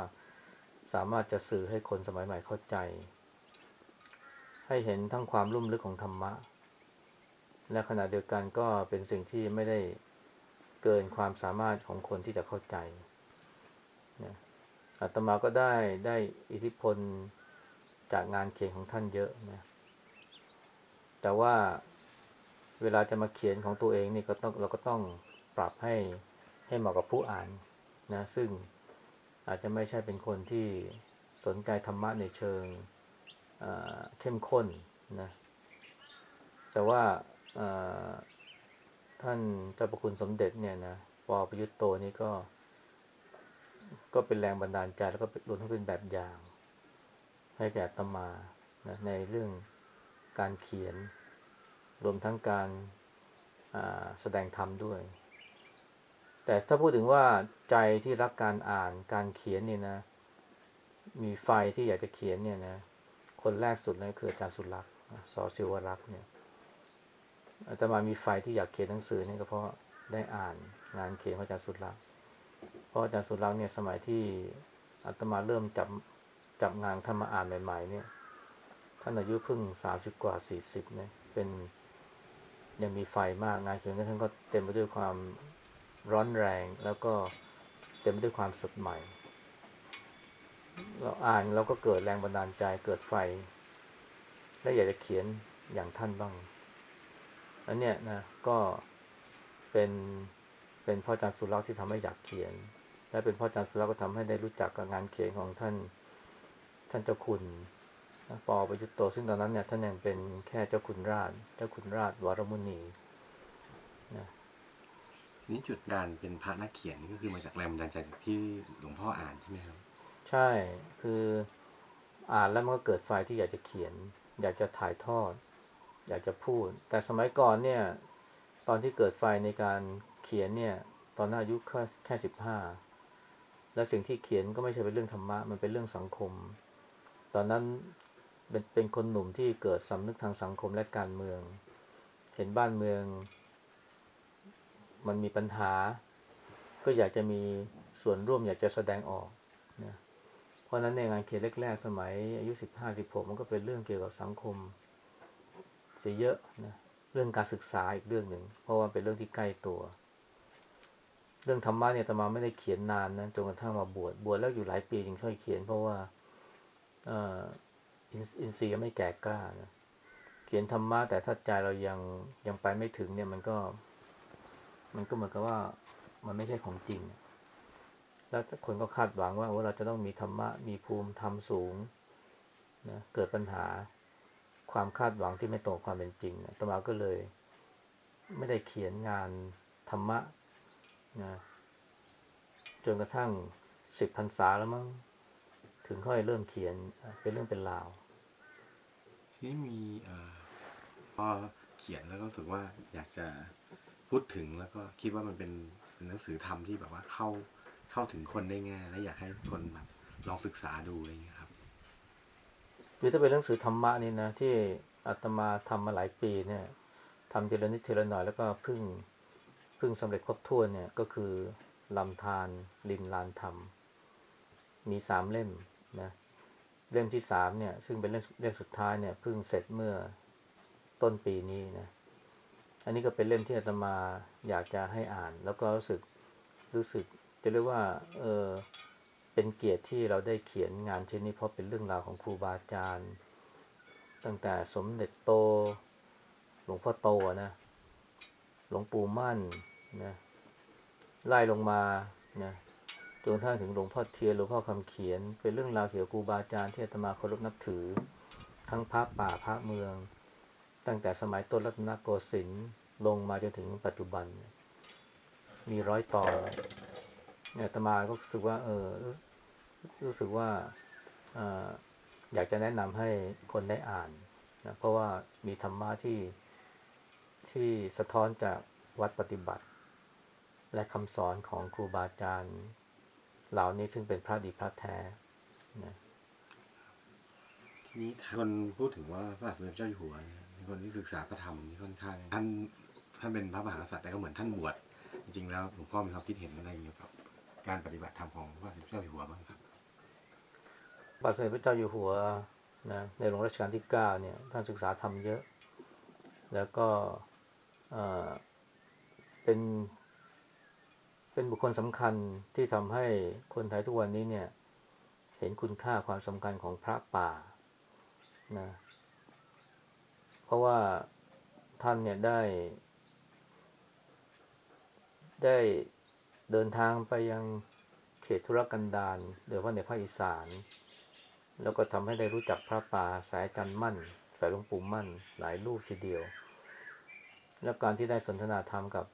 สามารถจะสื่อให้คนสมัยใหม่เข้าใจ ให้เห็นทั้งความลุ่มลึกของธรรมะ และขณะเดียวกันก็เป็นสิ่งที่ไม่ได้ เกินความสามารถของคนที่จะเข้าใจนะอาตมาก็ได้ได้อิทธิพลจากงานเขียนของท่านเยอะนะแต่ว่าเวลาจะมาเขียนของตัวเองนี่ก็ต้องเราก็ต้องปรับให้ให้เหมาะกับผู้อ่านนะ ซึ่งอาจจะไม่ใช่เป็นคนที่สนใจธรรมะในเชิงเข้มข้นนะ แต่ว่า ท่านเจ้าประคุณสมเด็จเนี่ยนะปอประยุทธ์โตนี่ก็ ก็เป็นแรงบันดาลใจแล้วก็รวมทั้งเป็นแบบอย่าง ให้แก่ตมานะในเรื่องการเขียน รวมทั้งการแสดงธรรมด้วย แต่ถ้าพูดถึงว่าใจที่รักการอ่านการเขียนเนี่ยนะ มีไฟที่อยากจะเขียนเนี่ยนะ คนแรกสุดนั่นคืออาจารย์สุรักษ์สอศิวรักษ์เนี่ย อาตมามีไฟที่อยากเขียนหนังสือนี่ก็เพราะได้อ่านงานเขียนของอาจารย์สุรักษ์เพราะอาจารย์สุรักษ์เนี่ยสมัยที่อาตมาเริ่มจับจับงานทำมาอ่านใหม่ๆเนี่ยท่านอายุเพิ่งสามสิบกว่าสี่สิบเนี่ยเป็นยังมีไฟมากงานเขียนของท่านก็เต็มไปด้วยความร้อนแรง แล้วก็เต็มไปด้วยความสดใหม่ เราอ่านเราก็เกิดแรงบันดาลใจเกิดไฟ และอยากจะเขียนอย่างท่านบ้าง อันเนี้ยนะก็เป็นเป็นพ่ออาจารย์สุรักษ์ที่ทำให้อยากเขียน และเป็นพ่ออาจารย์สุรักษ์ก็ทำให้ได้รู้จักกับงานเขียนของท่าน ท่านเจ้าคุณนะปอประยุทธ์โต ซึ่งตอนนั้นเนี่ยท่านยังเป็นแค่เจ้าคุณราช เจ้าคุณราชวรมุนีนี่จุดการเป็นพระนักเขียนนี่ก็คือมาจากแรงบันดาลใจจากที่หลวงพ่ออ่านใช่ไหมครับ ใช่คืออ่านแล้วมันก็เกิดไฟที่อยากจะเขียน อยากจะถ่ายทอด อยากจะพูด แต่สมัยก่อนเนี่ย ตอนที่เกิดไฟในการเขียนเนี่ย ตอนนั้นอายุแค่แค่สิบห้าและสิ่งที่เขียนก็ไม่ใช่เป็นเรื่องธรรมะ มันเป็นเรื่องสังคม ตอนนั้นเป็นเป็นคนหนุ่มที่เกิดสำนึกทางสังคมและการเมือง เห็นบ้านเมือง มันมีปัญหา ก็อยากจะมีส่วนร่วมอยากจะแสดงออกนะเพราะนั้นในงานเขียนแรกๆสมัยอายุสิบห้าสิบหกมันก็เป็นเรื่องเกี่ยวกับสังคม สียเยอะนะเรื่องการศึกษาอีกเรื่องหนึ่ง เพราะว่าเป็นเรื่องที่ใกล้ตัว เรื่องธรรมะเนี่ยตมาไม่ได้เขียนนานนะจนกระทั่งมาบวชบวชแล้วอยู่หลายปีจึงค่อยเขียน เพราะว่าอินทรีย์ยังไม่แก่กล้านะเขียนธรรมะแต่ถ้าใจเรายังยังไปไม่ถึงเนี่ยมันก็ มันก็เหมือนกับว่ามันไม่ใช่ของจริง แล้วคนก็คาดหวังว่าว่าเราจะต้องมีธรรมะมีภูมิธรรมสูงนะเกิดปัญหา ความคาดหวังที่ไม่ตรงความเป็นจริงนะตมาก็เลย ไม่ได้เขียนงานธรรมะนะจนกระทั่งสิบพรรษาแล้วมั้งถึงค่อยเริ่มเขียนเป็นเรื่องเป็นราว ทีนี้มีอ่อพอเขียนแล้วก็รู้สึกว่าอยากจะพูดถึงแล้วก็คิดว่ามันเป็นเป็นหนังสือธรรมที่แบบว่าเข้าเข้าถึงคนได้ง่าย และอยากให้คนแบบลองศึกษาดูอะไรอย่างเงี้ย คือถ้าเป็นหนังสือธรรมะนี่นะที่อาตมาทำมาหลายปีเนี่ยทำทีละนิดทีละหน่อยแล้วก็พึ่งพึ่งสำเร็จครบถ้วนเนี่ยก็คือลำธารลินลานธรรม มีสามเล่มนะเล่มที่สามเนี่ย ซึ่งเป็นเล่มเล่มสุดท้ายเนี่ยพิ่งเสร็จเมื่อต้นปีนี้นะอันนี้ก็เป็นเล่มที่อาตมาอยากจะให้อ่าน แล้วก็รู้สึกรู้สึกจะเรียกว่า เออ เป็นเกียรติที่เราได้เขียนงานชิ้นนี้เพราะเป็นเรื่องราวของครูบาอาจารย์ ตั้งแต่สมเด็จโต หลวงพ่อโตนะ หลวงปู่มั่นนะไล่ลงมานะจนถึงหลวงพ่อเทียนหลวงพ่อคำเขียน เป็นเรื่องราวเกี่ยวกับครูบาอาจารย์ที่อาตมาเคารพนับถือ ทั้งพระป่าพระเมือง ตั้งแต่สมัยต้นรัตนโกสินทร์ลงมาจนถึงปัจจุบัน มีร้อยตอนเนี่ยอาตมาก็รู้สึกว่า เออ รู้สึกว่าอยากจะแนะนำให้คนได้อ่านนะเพราะว่ามีธรรมะที่ที่สะท้อนจากวัดปฏิบัติ และคำสอนของครูบาอาจารย์ เหล่านี้ซึ่งเป็นพระดีพระแท้นะทีนี้คนพูดถึงว่าพระสมเด็จเจ้าอยู่หัวเนี่ยเป็นคนที่ศึกษาพระธรรมที่ค่อนข้างท่านท่านเป็นพระมหากษัตริย์แต่ก็เหมือนท่านบวชจริงๆแล้วหลวงพ่อมีความคิดเห็นอะไรเกี่ยวกับการปฏิบัติธรรมของพระสมเด็จเจ้าอยู่หัวบ้างครับ บาทสมเด็จพระเจ้าอยู่หัวนะในหลวงรัชกาลที่เก้าเนี่ยท่านศึกษาธรรมเยอะ แล้วก็เออเป็นเป็นบุคคลสำคัญที่ทำให้คนไทยทุกวันนี้เนี่ย เห็นคุณค่าความสำคัญของพระป่านะเพราะว่าท่านเนี่ยได้ ได้เดินทางไปยังเขตธุรกันดารโดยเฉพาะในภาคอีสาน แล้วก็ทำให้ได้รู้จักพระป่าสายจันมั่น สายหลวงปู่มั่น หลายรูปทีเดียว แล้วการที่ได้สนทนาธรรมกับ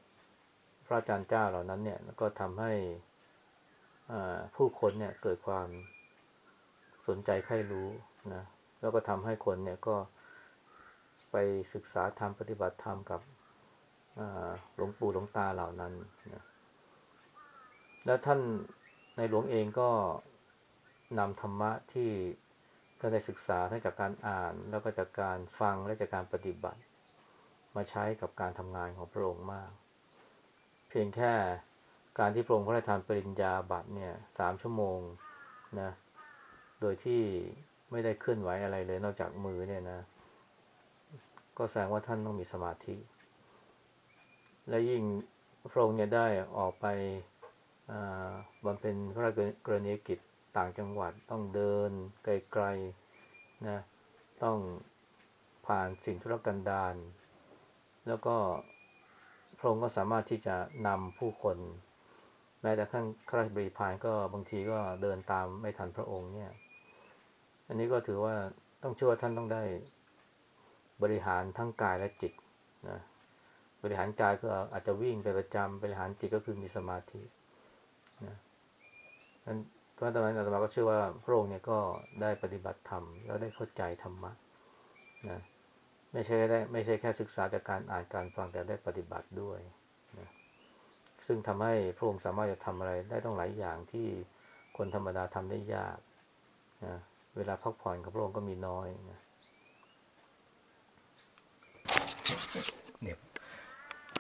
พระอาจารย์เจ้าเหล่านั้นเนี่ยก็ทำให้ผู้คนเนี่ยเกิดความสนใจใคร่รู้นะแล้วก็ทำให้คนเนี่ยก็ไปศึกษาธรรมปฏิบัติธรรมกับหลวงปู่หลวงตาเหล่านั้นนะแล้วท่านในหลวงเองก็ นำธรรมะที่ท่านได้ศึกษาทั้งจากการอ่าน แล้วก็จากการฟังและจากการปฏิบัติ มาใช้กับการทำงานของพระองค์มาก เพียงแค่การที่พระองค์พระราชทานปริญญาบัตรเนี่ยสามชั่วโมงนะโดยที่ไม่ได้เคลื่อนไหวอะไรเลยนอกจากมือเนี่ยนะ ก็แสดงว่าท่านต้องมีสมาธิ และยิ่งพระองค์เนี่ยได้ออกไปบำเพ็ญพระราชกรณียกิจ ต่างจังหวัดต้องเดินไกลๆนะต้องผ่านสิ่งทุรกันดารแล้วก็พระองค์ก็สามารถที่จะนำผู้คน แม้แต่ขั้นข้าราชบริพารก็บางทีก็เดินตามไม่ทันพระองค์เนี่ย อันนี้ก็ถือว่าต้องเชื่อว่าท่านต้องได้บริหารทั้งกายและจิตนะบริหารกายก็อาจจะวิ่งเป็นประจำบริหารจิตก็คือมีสมาธินะนั้น พราะฉะนั้นอาตมาก็เชื่อว่าพระองค์เนี่ยก็ได้ปฏิบัติธรรมแล้วได้เข้าใจธรรมะนะไม่ใช่ได้ไม่ใช่แค่ศึกษาจากการอ่านการฟังแต่ได้ปฏิบัติด้วยนะซึ่งทำให้พระองค์สามารถจะทำอะไรได้ต้องหลายอย่างที่คนธรรมดาทำได้ยากนะเวลาพักผ่อนกับพระองค์ก็มีน้อยนะ